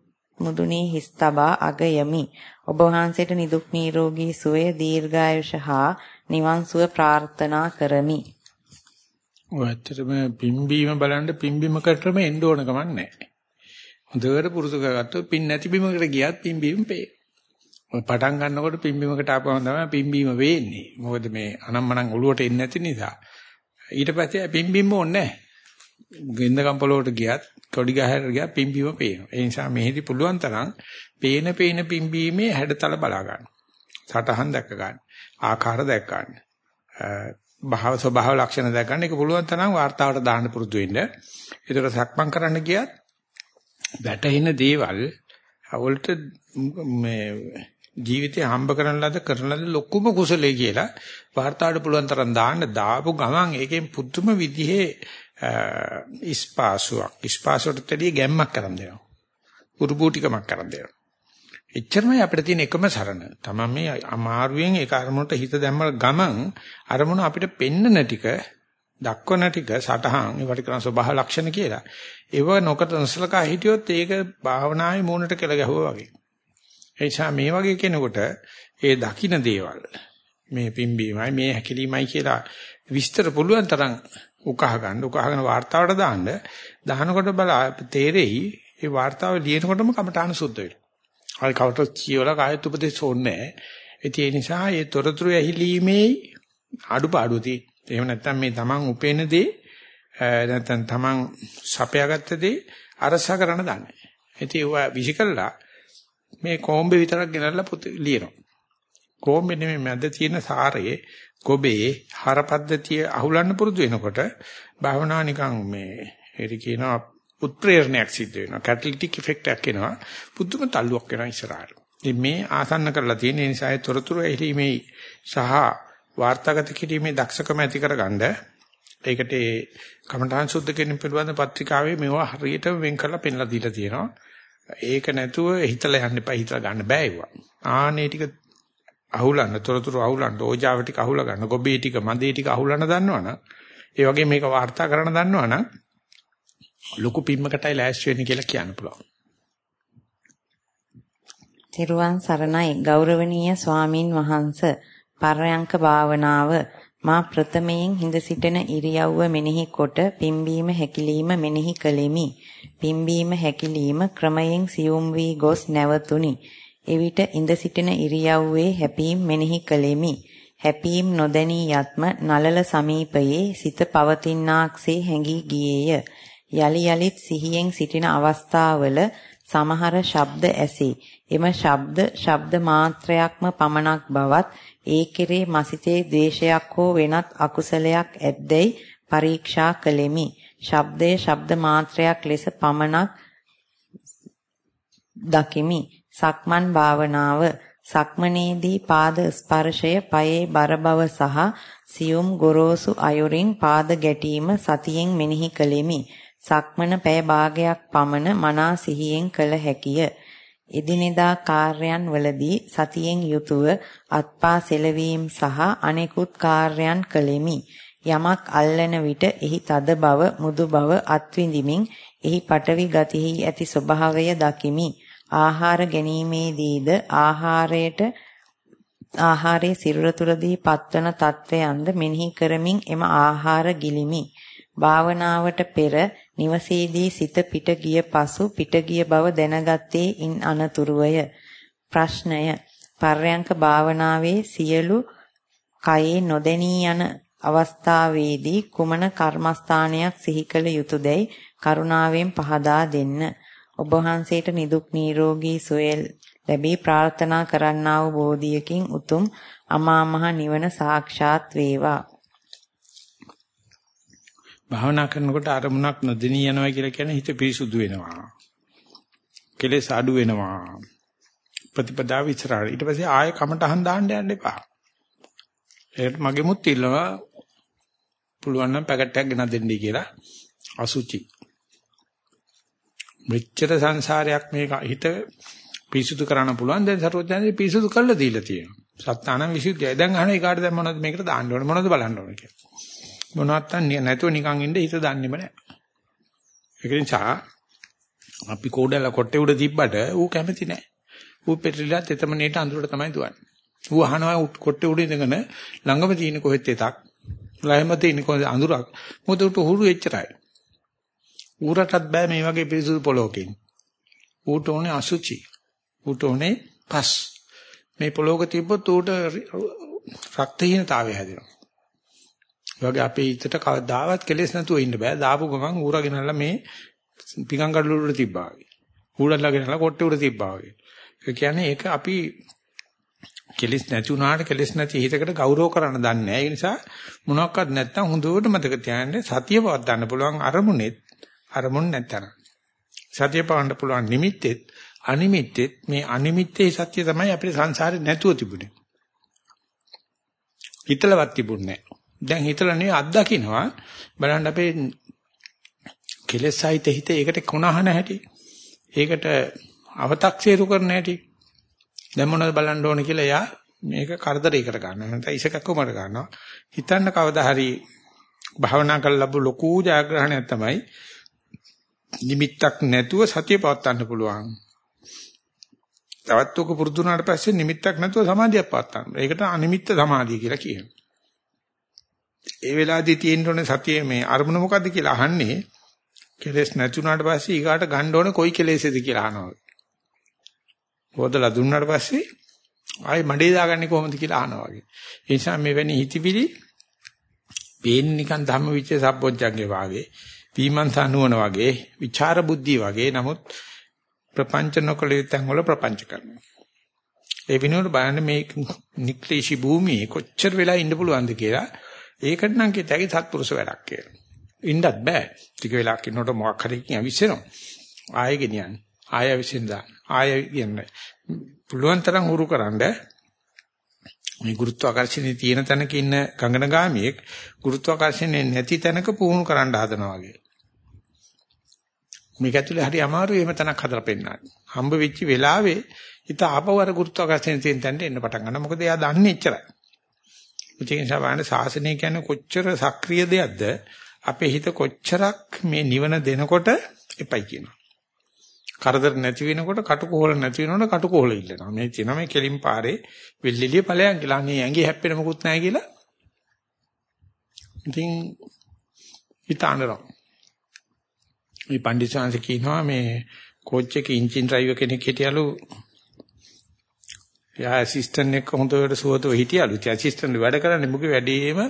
මුදුනේ හිස් තබා අගයමි. ඔබ වහන්සේට නිදුක් නිරෝගී සුවය දීර්ඝායුෂ හා නිවන් සුව ප්‍රාර්ථනා කරමි. ඔය ඇත්තටම පිම්බීම බලන්න පිම්බීමකටම එන්න ඕන ගමන් නැහැ. හොඳට පුරුදු කරගත්තොත් පින් නැති බිමකට ගියත් පින්බීම පේ. පටන් ගන්නකොට පින්බීමකට ආපුවම තමයි පින්බීම වෙන්නේ. මොකද මේ අනම්මනම් ඔළුවට එන්නේ නැති නිසා. ඊට පස්සේ පින්බීම ඕනේ ගෙන්ද කම්පලෝට ගියත් කොඩි ගහකට ගියත් පින්බීම පේනවා. ඒ නිසා මෙහෙදි පුළුවන් තරම් පේන පේන පින්බීමේ හැඩතල බලා ගන්න. සටහන් දැක ගන්න. ආකාර දැක ගන්න. භාව ස්වභාව ලක්ෂණ දැක ගන්න. ඒක පුළුවන් තරම් වார்த்தාවට දාන්න පුරුදු වෙන්න. ඒතර සක්මන් කරන්න ගියත් වැටෙන දේවල් අවුලට මේ ජීවිතේ හම්බ කරන ලද කරන ලද ලොකුම කුසලයේ කියලා වාර්තාවට පුළුවන් තරම් දාන්න දාපු ගමන් ඒකෙන් පුදුම විදිහේ ඉස්පාසුවක්. ඉස්පාසුවට දෙවිය ගැම්මක් කරන් දෙනවා. උරුබූටිකමක් කරන් දෙනවා. එච්චරමයි අපිට තියෙන එකම සරණ. තමයි මේ අමාරුවෙන් ඒ අරමුණට හිත දැම්ම ගමන් අරමුණ අපිට පෙන්නන ටික දක්වන ටික සටහන් ඒවට කරන ස්වභාව ලක්ෂණ කියලා. ඒව නොකත නොසලකා හිටියොත් ඒක භාවනාවේ මූණට කෙල ගැහුවා වගේ. ඒ නිසා මේ වගේ කෙනෙකුට ඒ දකින්න දේවල් මේ පිම්බීමයි මේ හැකිලීමයි කියලා විස්තර පුළුවන් තරම් උකහා ගන්න උකහාගෙන වார்த்தාවට දාන්න දහනකොට බලා තේරෙයි ඒ වார்த்தාව ලියනකොටම කමටහන සුද්ධ වෙනවා. අය කවට කියවලා කායත් උපදේශ ඕනේ. ඒ නිසා ඒ තොරතුරු ඇහිලීමේ අඩුපාඩු තියෙනවා. එහෙම නැත්නම් මේ තමන් උපේන දේ නැත්නම් තමන් සපයාගත්ත දේ අරස කරන්න දන්නේ. ඉතින් ඒවා විසිකල්ලා මේ කොම්බේ විතරක් ගෙනල්ලා පුත ලියනවා. කොම්බේ නෙමෙයි මැද තියෙන සාරයේ ගොබේ හරපද්ධතිය අහුලන්න පුරුදු වෙනකොට භාවනා නිකන් මේ ඒක කියනවා උත්ප්‍රේරණයක් සිද්ධ වෙනවා. කැටලිටික් ඉෆෙක්ට් එකක් එනවා. පුදුම තල්ලුවක් වෙනවා ඉස්සරහට. ඉතින් මේ ආසන්න කරලා තියෙන නිසා ඒ තොරතුරු ඇහිීමේ සහ වාර්තාගත කිරීමේ දක්ෂකම ඇති කරගන්න ඒකට ඒ කමඨාන් සුද්ධ කිරීම පිළිබඳ පත්‍රිකාවේ මේවා හරියට වෙන් කරලා පෙන්ලා දීලා තියෙනවා. ඒක නැතුව හිතලා යන්න එපා හිතලා ගන්න බෑ ඒවා. ආනේ ටික අහුලන්න තොරතුරු අහුලන්න ඕජාව ටික අහුලා ගන්න ගොබේ ටික මදේ ටික අහුලන්න දන්නවනම් ඒ වගේ මේක වාර්තා කරන්න දන්නවනම් ලොකු පිම්මකටයි ලෑස්ති වෙන්නේ කියලා කියන්න පුළුවන්. තෙරුවන් සරණයි ගෞරවනීය ස්වාමින් වහන්සේ පර්යංක භාවනාව මා ප්‍රථමයෙන් හිඳ සිටින ඉරියව්ව මෙනෙහි කොට පිම්බීම හැකිලිම මෙනෙහි කළෙමි. පිම්බීම හැකිලිම ක්‍රමයෙන් සියුම් වී ගොස් නැවතුනි. එවිට ඉඳ සිටින ඉරියව්වේ හැපීම් මෙනෙහි කළෙමි. හැපීම් නොදැනී යත්ම නලල සමීපයේ සිත පවතිනාක්සේ හැඟී ගියේය. යලි යලිත් සිහියෙන් සිටින අවස්ථාවල සමහර ශබ්ද ඇසේ. එම ශබ්ද ශබ්ද මාත්‍රයක්ම පමණක් බවත් ඒ කෙරේ මසිතේ ද්වේෂයක් හෝ වෙනත් අකුසලයක් ඇද්දැයි පරීක්ෂා කළෙමි. ශබ්දයේ ශබ්ද මාත්‍රයක් ලෙස පමණක් දකිමි. සක්මන් භාවනාව සක්මනේදී පාද ස්පර්ශය පයේ බර බව සහ සියුම් ගොරෝසු අයුරින් පාද ගැටීම සතියෙන් මෙනෙහි කළෙමි. සක්මන පැය භාගයක් පමණ මනා සිහියෙන් කළ හැකිය. එදිනෙදා කාර්යයන් වලදී සතියෙන් යුතුව අත්පා සෙලවීම සහ අනෙකුත් කාර්යයන් කළෙමි. යමක් අල්ලන විට එහි තද බව, මුදු බව අත්විඳිමින් එහි පටවි ගතිහි ඇති ස්වභාවය දකිමි. ආහාර ගැනීමේදීද ආහාරයට ආහාරයේ සිරුර තුලදී පත්වන තත්වයන්ද මෙනෙහි කරමින් එම ආහාර ගිලිමි. භාවනාවට පෙර නිවසේදී සිත පිට ගිය පසු පිට ගිය බව දැනගත්තේ ඉන් අනතුරුවය. ප්‍රශ්නය පර්යංක භාවනාවේ සියලු කයේ නොදැනී යන අවස්ථාවේදී කුමන කර්මස්ථානයක් සිහි කළ යුතුයදයි කරුණාවෙන් පහදා දෙන්න. ඔබ වහන්සේට නිදුක් නිරෝගී සුවය ලැබී ප්‍රාර්ථනා කරන්නා වූ බෝධියකින් උතුම් අමා මහ නිවන සාක්ෂාත් වේවා. භාවනා කරනකොට අරමුණක් නොදෙනී යනවා කියලා කියන්නේ හිත පිරිසුදු වෙනවා. කෙලෙස් අඩු වෙනවා. ප්‍රතිපදාව ඉස්සරහට. ඊට පස්සේ ආයෙ කමටහන් දාන්න යන්න එපා. ඒකට මගෙමුත් ඉල්ලනවා පුළුවන් නම් පැකට් එකක් ගෙනත් දෙන්නයි කියලා. අසුචි. මෙච්චර සංසාරයක් මේක හිත පිරිසුදු කරන්න පුළුවන් දැන් සරුවචනදී පිරිසුදු කළා දීලා තියෙනවා. සත්තානම් විසුද්ධිය. දැන් අහන එකාට දැන් මොනවද මේකට දාන්න ඕනේ මොනවද බලන්න ඕනේ කියලා. මොනවත් නැතුව නිකන් ඉන්න හිත දන්නේම නැහැ. ඒක නිසා අපි කෝඩල කොටේ උඩ තිබ්බට ඌ කැමති නැහැ. ඌ පෙරලිලත් එතමනේට අඳුරට තමයි දුවන්නේ. ඌ අහනවා කොටේ උඩ ඉඳගෙන ළඟම තියෙන කොහෙත් එකක් ළඟම තියෙන කොහෙද අඳුරක් මොකද ඌට හුරු එච්චරයි. ඌරටත් බෑ මේ වගේ පිරිසුදු පොලෝකින්. ඌට ඕනේ අසුචි. ඌට ඕනේ පස්. මේ පොලෝක තිබ්බොත් ඌට රක්තහීනතාවය හැදෙනවා. ඒ වගේ අපේ හිතට කවදාවත් කෙලෙස් නැතුව ඉන්න බෑ. දාපු ගමන් ඌරගෙනල්ලා මේ පිකං කඩළු වල තිබ්බා වගේ. ඌරල්ලා ගෙනල්ලා කොට්ටේ උඩ තිබ්බා වගේ. ඒ කියන්නේ ඒක අපි කෙලස් නැති වුණාට කෙලස් නැති හිතකට ගෞරව කරන්න දන්නේ නැහැ. ඒ නිසා මොනවත් නැත්තම් හොඳට මතක තියාගන්න සතිය පවත් ගන්න පුළුවන් අරමුණෙත් අරමුණ නැත්තන. සතිය පවන්න පුළුවන් නිමිත්තෙත් අනිමිත්තෙත් මේ අනිමිත්තේ සත්‍ය තමයි අපේ සංසාරේ නැතුව තිබුණේ. හිතලවත් තිබුණේ නැහැ. දැන් හිතලා නෙවෙයි අත්දකින්නවා බලන්න අපේ කෙලෙස් සහිත හිත ඒකට කොනහන හැටි. ඒකට අව탁සීරු කරන හැටි. දැන් මොනවද බලන්න ඕන කියලා එයා මේක කරදරයකට ගන්නවා. නැත්නම් ඉසකක්කමකට ගන්නවා. හිතන්න කවදා හරි භාවනා කරලා ලැබු ලොකු ජයග්‍රහණයක් තමයි නිමිත්තක් නැතුව සතිය පවත්වන්න පුළුවන්. තවත් උක පුරුදු වුණාට පස්සේ නිමිත්තක් නැතුව සමාධියක් පවත්වන්න. ඒකට අනිමිත්ත සමාධිය කියලා කියනවා. ඒ වෙලාවේදී තියෙන්න ඕනේ සතියේ මේ අරමුණ මොකද්ද කියලා අහන්නේ කෙලෙස් නැතුණාට පස්සේ ඊගාට ගන්න ඕනේ කොයි කෙලෙසේද කියලා අහනවා. හොදලා දුන්නාට පස්සේ ආයි මඩේ දාගන්නේ කොහොමද කියලා අහනවා වගේ. ඒ නිසා මෙවැනි හිතවිලි පේන්නේ නිකන් ධම්මවිචේ සම්බොජ්ජංගේ වාගේ, විමර්ශන නුවණ වගේ, විචාර බුද්ධි වගේ. නමුත් ප්‍රපංච නොකළ යුත්තන් වල ප්‍රපංච කරනවා. ඒ විනෝඩ බලන්න මේ නික්ලේශී භූමියේ කොච්චර වෙලා ඉන්න පුළුවන්ද කියලා ඒකට නම් කිතැගේ සත්පුරුෂ වැඩක් කියලා. ඉන්නත් බෑ. ටික වෙලාවක් ඉන්නකොට මොකක් හරි කියන විශ්සෙනවා. ආයෙ ගෙනියන්න. ආයෙ විශ්සෙන් දාන්න. ආයෙ කියන්නේ. පුළුවන් තරම් උරු කරන්න මේ ගුරුත්වාකර්ෂණයේ තියෙන තැනක ඉන්න ගංගනගාමියෙක් ගුරුත්වාකර්ෂණයේ නැති තැනක පුහුණු කරන්න හදනවා වගේ. මේක ඇතුලේ හරි අමාරුයි එහෙම තැනක් හදලා පෙන්නන්න. හම්බ වෙච්ච වෙලාවේ හිත ආපහු අර ගුරුත්වාකර්ෂණයේ තියෙන තැනට එන්න පටන් ගන්නවා. මොකද එයා දන්නේ එච්චරයි. ඒ නිසා බලන්න ශාසනය කියන්නේ කොච්චර සක්‍රීය දෙයක්ද අපේ හිත කොච්චරක් මේ නිවන දෙනකොට එපයි කියනවා. කරදර නැති වෙනකොට කටුකොහල නැති වෙනකොට කටුකොහල ඉල්ලනවා. මේ තියෙන මේ කෙලින් පාරේ වෙල්ලිලිය ඵලයන් කියලා අනේ ඇඟේ හැප්පෙන මොකුත් නැහැ කියලා. ඉතින් හිතානරම්. මේ පඬිස්සංශ කියනවා මේ කෝච් එකේ එන්ජින් ඩ්‍රයිවර් කෙනෙක් හිටියලු එයා ඇසිස්ටන්ට් එක්ක හොඳට සුවතව හිටියලු. ඉතින් ඇසිස්ටන්ට් වැඩ කරන්නේ මුගේ වැඩේම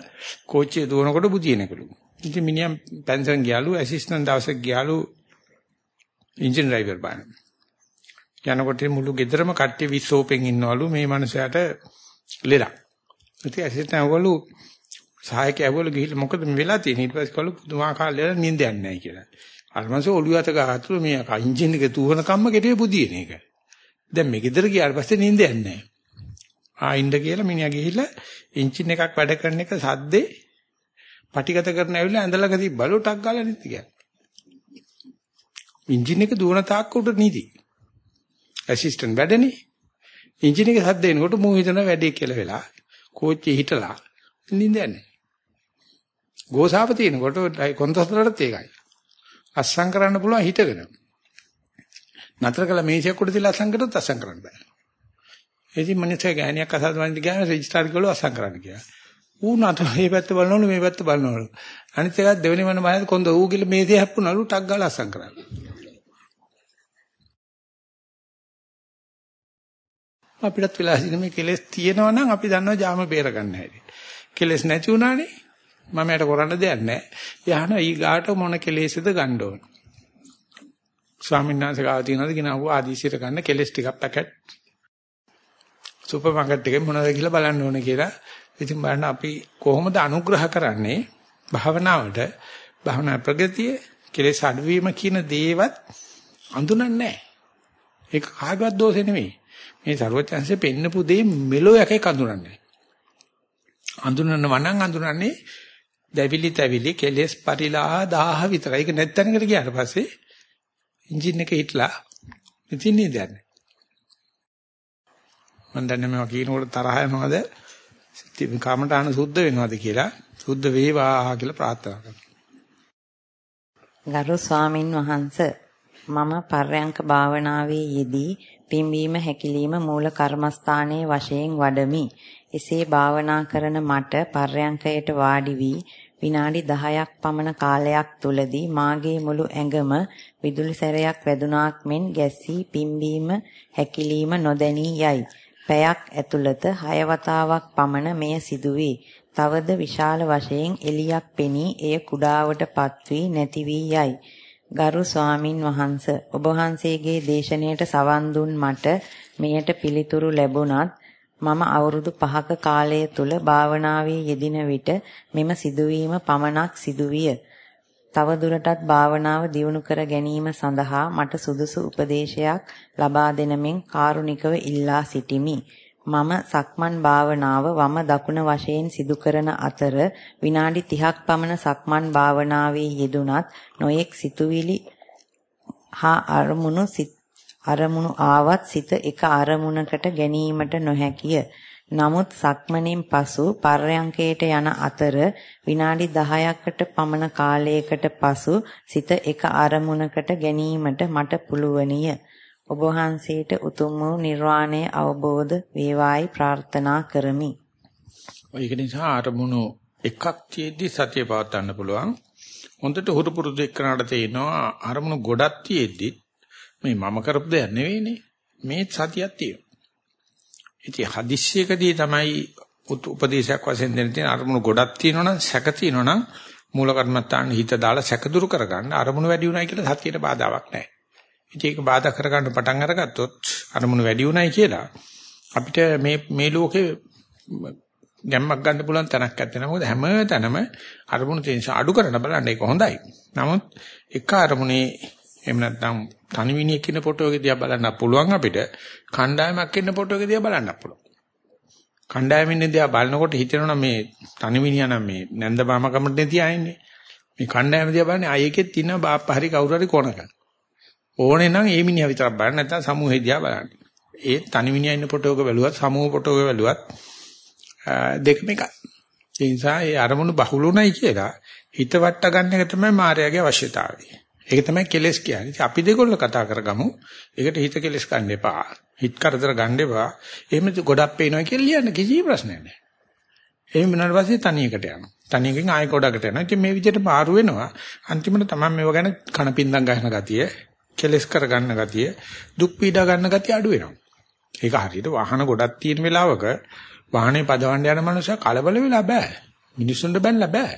කෝච්චිය දුවනකොට බුදිනකලු. ඉතින් මිනිහා පෙන්ෂන් ගියලු ඇසිස්ටන්ට් දවසක් ගියලු එන්ජින් ඩ්‍රයිවර් බාන. යනකොට මුළු ගෙදරම කට්ටිය විශ්ෝපෙන් ඉන්නවලු මේ මනුස්සයාට ලෙඩක්. ඉතින් ඇසිස්ටන්ට් අවලු සහායක ඇවවල ගිහිල්ලා මොකද මේ වෙලා තියෙන්නේ ඊට පස්සේ කළු පුදුමාකාර ලෙඩ නිින්දයක් නැහැ කියලා. අර මංස ඔළුව අත ගහතුළු මේ එන්ජින් එක තුවන කම්ම කෙටේ පුදියන එක. දැන් මේ ගෙදර ගියාට පස්සේ නිින්ද යන්නේ නැහැ. ආයින්ද කියලා මිනිහා ගිහිල්ලා එන්ජින් එකක් වැඩ කරන එක සද්දේ පටිගත කරන ඇවිල්ලා ඇඳලක තිබ්බලු ටක් ගාලා නිති කියලා. එන්ජින් එක දුවන තාක්ක උඩ නිදි. ඇසිස්ටන්ට් වැඩනේ. එන්ජින් එක සද්ද එනකොට මූ හිතන වැඩේ කියලා වෙලා කෝච්චියේ හිටලා නිින්ද යන්නේ. ගෝසාව තියෙනකොට කොන්තස්තරටත් ඒකයි. අස්සම් කරන්න පුළුවන් හිතගෙන. නතර කළ මේසයක් උඩ තියලා අසං කරොත් අසං කරන්න බෑ. ඉතින් මිනිස්සේ ගෑණියක් අසල් වන්දි ගියාම රෙජිස්ටර් කළා අසං කරන්න කියලා. ඌ නතර මේ පැත්ත බලනවලු මේ පැත්ත බලනවලු. අනිත් එකත් දෙවෙනි මන මායද කොන්ද ඌ ගිල මේසේ හැප්පුණලු ටක් ගාලා අසං කරන්න. අපිටත් වෙලා ඉන්න මේ කෙලස් තියෙනවා නම් අපි දන්නවා ජාම බේර ගන්න හැටි. කෙලස් නැති වුණානේ මම යට කරන්න දෙයක් නැහැ. යහන ඊගාට මොන කෙලෙසද ගන්න ඕන. ස්වාමීන් වහන්සේ ගාව තියනවාද කියන අහුව ආදීසියට ගන්න කෙලස් ටිකක් පැකට් සුපර් මාකට් එකේ මොනවද කියලා බලන්න ඕනේ කියලා. ඉතින් බලන්න අපි කොහොමද අනුග්‍රහ කරන්නේ භාවනාවට භාවනා ප්‍රගතිය කෙලස් අඩුවීම කියන දේවත් අඳුනන්නේ නැහැ. ඒක කාගවත් දෝෂේ නෙමෙයි. මේ ਸਰවඥාන්සේ පෙන්නපු දේ මෙලෝ යකේ අඳුනන්නේ. අඳුනන වණන් අඳුනන්නේ දැවිලි තැවිලි කෙලස් පරිලා 1000 විතරයි. ඒක නැත්තනකට ගියාට පස්සේ එන්ජින් එක හිටලා ඉතින් නේද යන්නේ. මම දන්නේ මේවා කියනකොට තරහ යනවද? කාමඨාන සුද්ධ වෙනවද කියලා සුද්ධ වේවා කියලා ප්‍රාර්ථනා කරනවා. ගරු ස්වාමින් වහන්සේ මම පර්යංක භාවනාවේ යෙදී පිම්බීම හැකිලිම මූල කර්මස්ථානයේ වශයෙන් වඩමි. එසේ භාවනා කරන මට පර්යංකයට වාඩි වී විනාඩි 10ක් පමණ කාලයක් තුලදී මාගේ මුළු ඇඟම විදුලි සැරයක් වැදුනාක් මෙන් ගැස්සී පිම්බීම හැකිලිම නොදැනී යයි. පැයක් ඇතුළත 6 වතාවක් පමණ මෙය සිදුවේ. තවද විශාල වශයෙන් එලියක් පෙනී එය කුඩාවටපත් වී නැති වී යයි. ගරු ස්වාමින් වහන්ස ඔබ වහන්සේගේ දේශනාවට සවන් දුන් මට මෙයට පිළිතුරු ලැබුණත් මම අවුරුදු 5ක කාලය තුල භාවනාවේ යෙදින විට මෙම සිදුවීම පමණක් සිදුවිය. තව දුරටත් භාවනාව දියුණු කර ගැනීම සඳහා මට සුදුසු උපදේශයක් ලබා දෙනමින් කාරුණිකව ඉල්ලා සිටිමි. මම සක්මන් භාවනාව වම දකුණ වශයෙන් සිදු කරන අතර විනාඩි 30ක් පමණ සක්මන් භාවනාවේ යෙදුනත් නොයෙක් සිතුවිලි හා අරමුණු අරමුණු ආවත් සිත එක අරමුණකට ගැනීමට නොහැකිය. නමුත් සක්මණෙන් පසු පර්යංකයට යන අතර විනාඩි 10කට පමණ කාලයකට පසු සිත එක අරමුණකට ගැනීමට මට පුළුවනිය. ඔබ වහන්සේට උතුම් වූ නිර්වාණය අවබෝධ වේවායි ප්‍රාර්ථනා කරමි. ඒක නිසා අරමුණු එකක් තියෙද්දි සතිය පවත්වන්න පුළුවන්. හොඳට හුරු පුරුදු එක්කනට තේිනවා අරමුණු ගොඩක් තියෙද්දි මේ මම කරපු දෙයක් නෙවෙයිනේ. මේ සතියක් තියෙනවා. ඉතින් හදිස්සියකදී තමයි උපදේශයක් වශයෙන් දෙන්න තියෙන අරමුණු ගොඩක් තියෙනවනම් සැක තියෙනවනම් මූල කර්මත්තාන හිත දාලා සැක දුරු කරගන්න අරමුණු වැඩි උනායි කියලා සතියට බාධාවක් නැහැ. ඉතින් ඒක බාධා කරගන්න පටන් අරගත්තොත් අරමුණු වැඩි උනායි කියලා අපිට මේ මේ ලෝකේ ගැම්මක් ගන්න පුළුවන් තැනක් නැත්තේ නේද? මොකද හැම තැනම අරමුණු තියෙන අඩු කරන බලන්න ඒක හොඳයි. නමුත් එක අරමුණේ එහෙම නැත්නම් තනිවිනියක් ඉන්න ෆොටෝ එක දිහා බලන්න පුළුවන් අපිට කණ්ඩායමක් ඉන්න ෆොටෝ එක දිහා බලන්න පුළුවන්. කණ්ඩායමින් දිහා බලනකොට හිතෙනවා මේ තනිවිනියා නම් මේ නැන්ද බාම කමටනේ තියාන්නේ. මේ කණ්ඩායම දිහා බලන්නේ අයෙකෙත් ඉන්න බාප්පා හරි කවුරු හරි කොනක. ඕනේ නම් ඒ මිනිහා විතරක් බලන්න නැත්නම් සමූහෙ දිහා බලන්න. ඒ තනිවිනියා ඉන්න ෆොටෝ එක බැලුවත් සමූහ ෆොටෝ එක බැලුවත් දෙකම එකයි. ඒ නිසා ඒ අරමුණු බහුලුණයි කියලා හිත වට ගන්න එක තමයි මායාවේ අවශ්‍යතාවය. ඒක තමයි කෙලස් කියන්නේ. අපි දෙකොල්ල කතා කරගමු. ඒකට හිත කෙලස් ගන්න එපා. හිත කරදර ගන්න එපා. එහෙම ගොඩක් පේනවා කියලා ලියන්න කිසි ප්‍රශ්නයක් නැහැ. එහෙම වෙනාට පස්සේ තනියකට යනවා. තනියකින් ආයෙ ගොඩකට යනවා. ඉතින් මේ විදිහට මාරු වෙනවා. අන්තිමට තමයි මේව ගැන කණපින්දම් ගන්න ගතිය, කෙලස් කර ගන්න ගතිය, දුක් පීඩා ගන්න ගතිය අඩු වෙනවා. ඒක හරියට වාහන ගොඩක් තියෙන වෙලාවක වාහනේ පදවන්න යන මනුස්සයා කලබල වෙලා බෑ. මිනිස්සුන්ට බැලලා බෑ.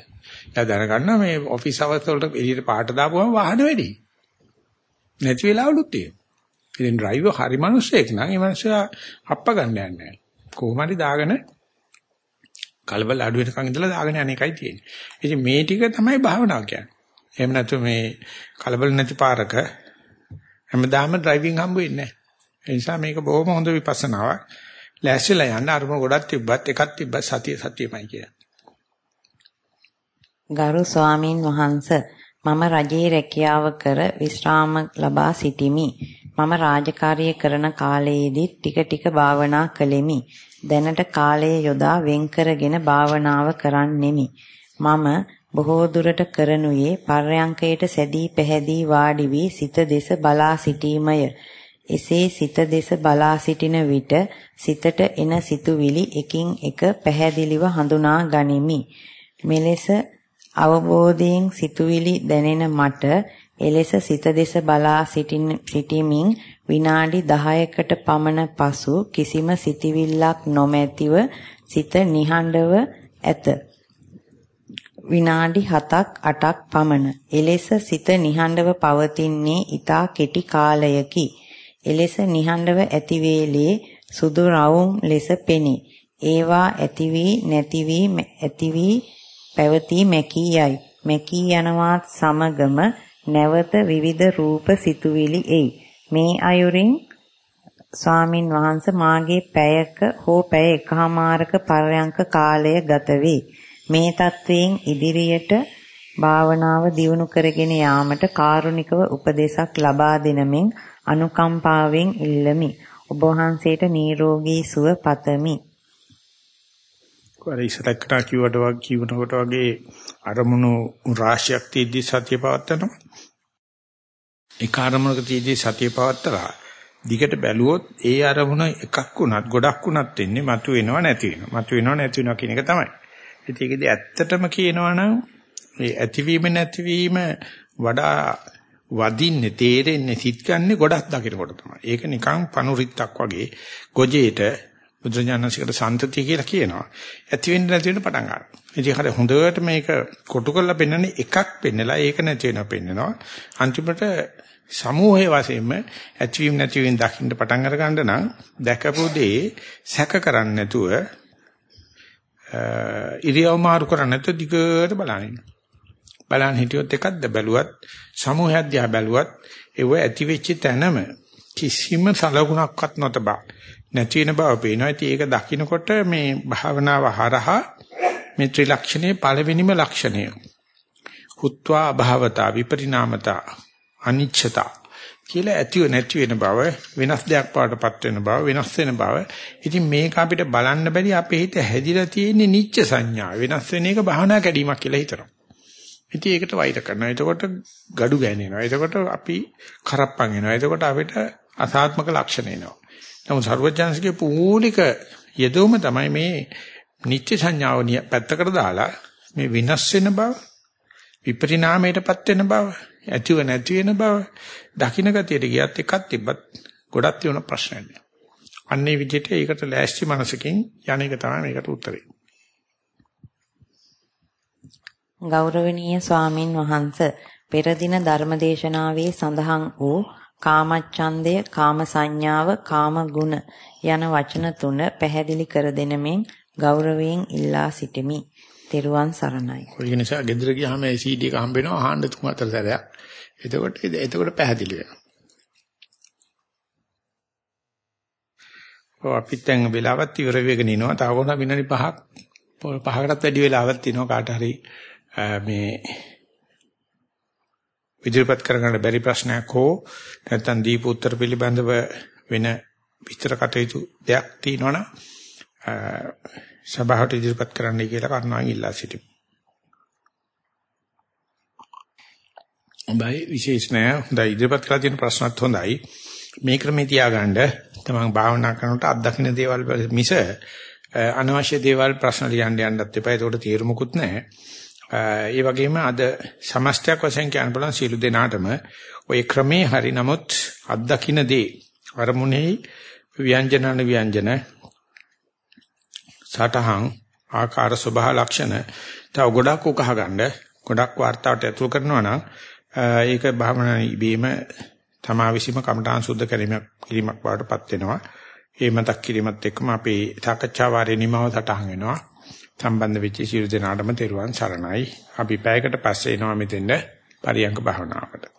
එයා දැනගන්නවා මේ ඔෆිස් අවස් වලට එළියට පාට දාපුවම වාහන වැඩි. නැති වෙලාවලුත් තියෙනවා. ඉතින් ඩ්‍රයිවර් හරි මිනිස්සෙක් නම් ඒ මිනිස්සයා අප්ප ගන්න යන්නේ නැහැ. කොහොම හරි දාගෙන කලබල අඩු වෙනකන් ඉඳලා දාගෙන යන එකයි තියෙන්නේ. ඉතින් මේ ටික තමයි භාවනාව කියන්නේ. එහෙම නැතු මේ කලබල නැති පාරක හැමදාම ඩ්‍රයිවිං හම්බ වෙන්නේ නැහැ. ඒ නිසා මේක බොහොම හොඳ විපස්සනාවක්. ලෑස්තිලා යන්න අරමුණ ගොඩක් තිබ්බත් එකක් තිබ්බත් සතිය සතියමයි කියන්නේ. ගරු ස්වාමින් වහන්ස මම රජයේ රැකියාව කර විශ්‍රාම ලබා සිටිමි. මම රාජකාරිය කරන කාලයේදී ටික ටික භාවනා කළෙමි. දැනට කාලය යොදා වෙන් කරගෙන භාවනාව කරන්නෙමි. මම බොහෝ දුරට කරනුයේ පර්යංකයට සැදී පැහැදී වාඩි වී සිත දෙස බලා සිටීමය. එසේ සිත දෙස බලා සිටින විට සිතට එන සිතුවිලි එකින් එක පැහැදිලිව හඳුනා ගනිමි. මෙලෙස අවබෝධයෙන් සිතුවිලි දැනෙන මට එලෙස සිත දෙස බලා සිටීමින් විනාඩි 10කට පමණ පසු කිසිම සිතිවිල්ලක් නොමැතිව සිත නිහඬව ඇත. විනාඩි 7ක් 8ක් පමණ. එලෙස සිත නිහඬව පවතින්නේ ඊතා කෙටි කාලයකි. එලෙස නිහඬව ඇති වේලේ සුදු රවුම් ලෙස පෙනේ. ඒවා ඇති වී නැති වී ඇති වී පැවතී මැකී යයි. මැකී යනවාත් සමගම නැවත විවිධ රූප සිතුවිලි එයි. මේ අයුරින් ස්වාමින් වහන්සේ මාගේ පැයක හෝ පැය එකහමාරක පරයන්ක කාලය ගත වේ. මේ තත්වයෙන් ඉදිරියට භාවනාව දියුණු කරගෙන යාමට කාරුණිකව උපදේශක් ලබා දෙනමින් අනුකම්පාවෙන් ඉල්ලමි. ඔබ වහන්සේට නිරෝගී සුව පතමි. අර ඉස්සරකට කිව්වට වගේ කියනකොට වගේ අරමුණු රාශියක් තියදී සතිය පවත්තනවා. ඒ අරමුණක තියදී සතිය පවත්තලා දිගට බැලුවොත් ඒ අරමුණ එකක් වුණත් ගොඩක් වුණත් වෙන්නේ මතු වෙනව නැති වෙනව. මතු වෙනව නැති වෙනව කියන එක තමයි. ඉතින් ඒකදී ඇත්තටම කියනවා නම් මේ ඇතිවීම නැතිවීම වඩා වදින්නේ තේරෙන්නේ සිත් ගන්නෙ ගොඩක් දකිනකොට තමයි. ඒක නිකන් පනුරිත්තක් වගේ ගොජේට බුදුරජාණන්සේකට සන්තතිය කියලා කියනවා. ඇති වෙන්න නැති වෙන්න පටන් ගන්නවා. ඉතින් හරි හොඳට මේක කොටු කරලා පෙන්වන්නේ එකක් පෙන්නලා ඒක නැති වෙනවා පෙන්නනවා. අන්තිමට සමූහයේ වශයෙන්ම ඇතිවීම නැතිවීම දකින්න පටන් අර ගන්න නම් දැකපු දේ සැක කරන්නේ නැතුව ඉරියව් මාරු කරන්නේ නැතුව දිගට බලනින්න. බලන් හිටියොත් එකක්ද බැලුවත් සමූහයක් දිහා බැලුවත් ඒව ඇති වෙච්ච තැනම කිසිම සලකුණක්වත් නොතබා නැති වෙන බව පේනවා. ඉතින් ඒක දකිනකොට මේ භාවනාව හරහා මේ ත්‍රිලක්ෂණයේ පළවෙනිම ලක්ෂණය. හුත්වා අභාවතා විපරිණාමතා අනිච්චතා කියලා ඇතිව නැති වෙන බව වෙනස් දෙයක් පාටපත් වෙන බව වෙනස් වෙන බව. ඉතින් මේක අපිට බලන්න බැරි අපේ හිත හැදිලා තියෙන්නේ නිච්ච සංඥා. වෙනස් වෙන එක භාවනා කැඩීමක් කියලා හිතනවා. ඉතින් ඒකට වෛර කරනවා. එතකොට gadu ගෑනෙනවා. එතකොට අපි කරප්පන් වෙනවා. එතකොට අපිට අසාත්මක ලක්ෂණ එනවා. නමුත් සර්වඥාන්සේගේ පූලික යෙදවම තමයි මේ නිත්‍ය සංඥාව පැත්තකට දාලා මේ විනාශ වෙන බව විපරිණාමයටපත් වෙන බව ඇතිව නැති වෙන බව දකින්න ගතියට ගියත් එකක් තිබ්බත් ගොඩක් තියෙන ප්‍රශ්නයක්. අන්නේ විදිහට ඒකට ලෑස්ති මනසකින් යන එක තමයි මේකට උත්තරේ. ගෞරවනීය ස්වාමින් වහන්සේ පෙර දින ධර්මදේශනාවේ සඳහන් වූ කාමච්ඡන්දය, කාම සංඥාව, කාම ගුණ යන වචන තුන පැහැදිලි කර දෙනමින් ගෞරවයෙන් ඉල්ලා සිටිමි. තෙරුවන් සරණයි. ඒ නිසා ගෙදර ගියාම ඒ CD එක හම්බ වෙනවා අහන්න තුන් හතර සැරයක්. එතකොට එතකොට පැහැදිලි වෙනවා. ඔව් අපිත් දැන් වෙලාවත් ඉවර වෙගෙන ඉනවා. තව කොහොමද විනාඩි 5ක් පහකටත් වැඩි වෙලාවක් තියෙනවා කාට හරි මේ ඉදිරිපත් කරගන්න බැරි ප්‍රශ්නයක් හෝ නැත්නම් දීප උත්තර පිළිබඳව වෙන විස්තර කටයුතු දෙයක් තියෙනවනම් සභාවට ඉදිරිපත් කරන්නයි කියලා කරුණාවෙන් ඉල්ලා සිටිමු. හොඳයි විශේෂ නෑ. හොඳයි ඉදිරිපත් කරලා තියෙන ප්‍රශ්නත් හොඳයි. මේ ක්‍රමේ තියාගන්න තමන් භාවනා කරනකොට අත්දකින්න දේවල් මිස අනවශ්‍ය දේවල් ප්‍රශ්න ලියන්න යන්නත් එපා. ඒකට තීරමුකුත් නැහැ. ඒ වගේම අද සමස්තයක් වශයෙන් කියන්න බලන සියලු දෙනාටම ওই ක්‍රමේ හරි නමුත් අත්දකින්න දේ අරමුණේ ව්‍යංජනන ව්‍යංජන සටහන් ආකාර ස්වභාව ලක්ෂණ තව ගොඩක් උකහා ගන්න ගොඩක් වார்த்தාවට ඇතුල් කරනවා නම් ඒක භාවනා ඉබේම තමා විසීම කමඨාන් සුද්ධ කිරීමක් කිරීමක් වඩටපත් වෙනවා. ඒ මතක් කිරීමත් එක්කම අපේ සාකච්ඡා වාරේ නිමව සටහන් වෙනවා. සම්බන්ධ වෙච්ච සියලු දෙනාටම තෙරුවන් සරණයි. අපි පැයකට පස්සේ එනවා මෙතෙන්ද පරියංග භාවනාවට.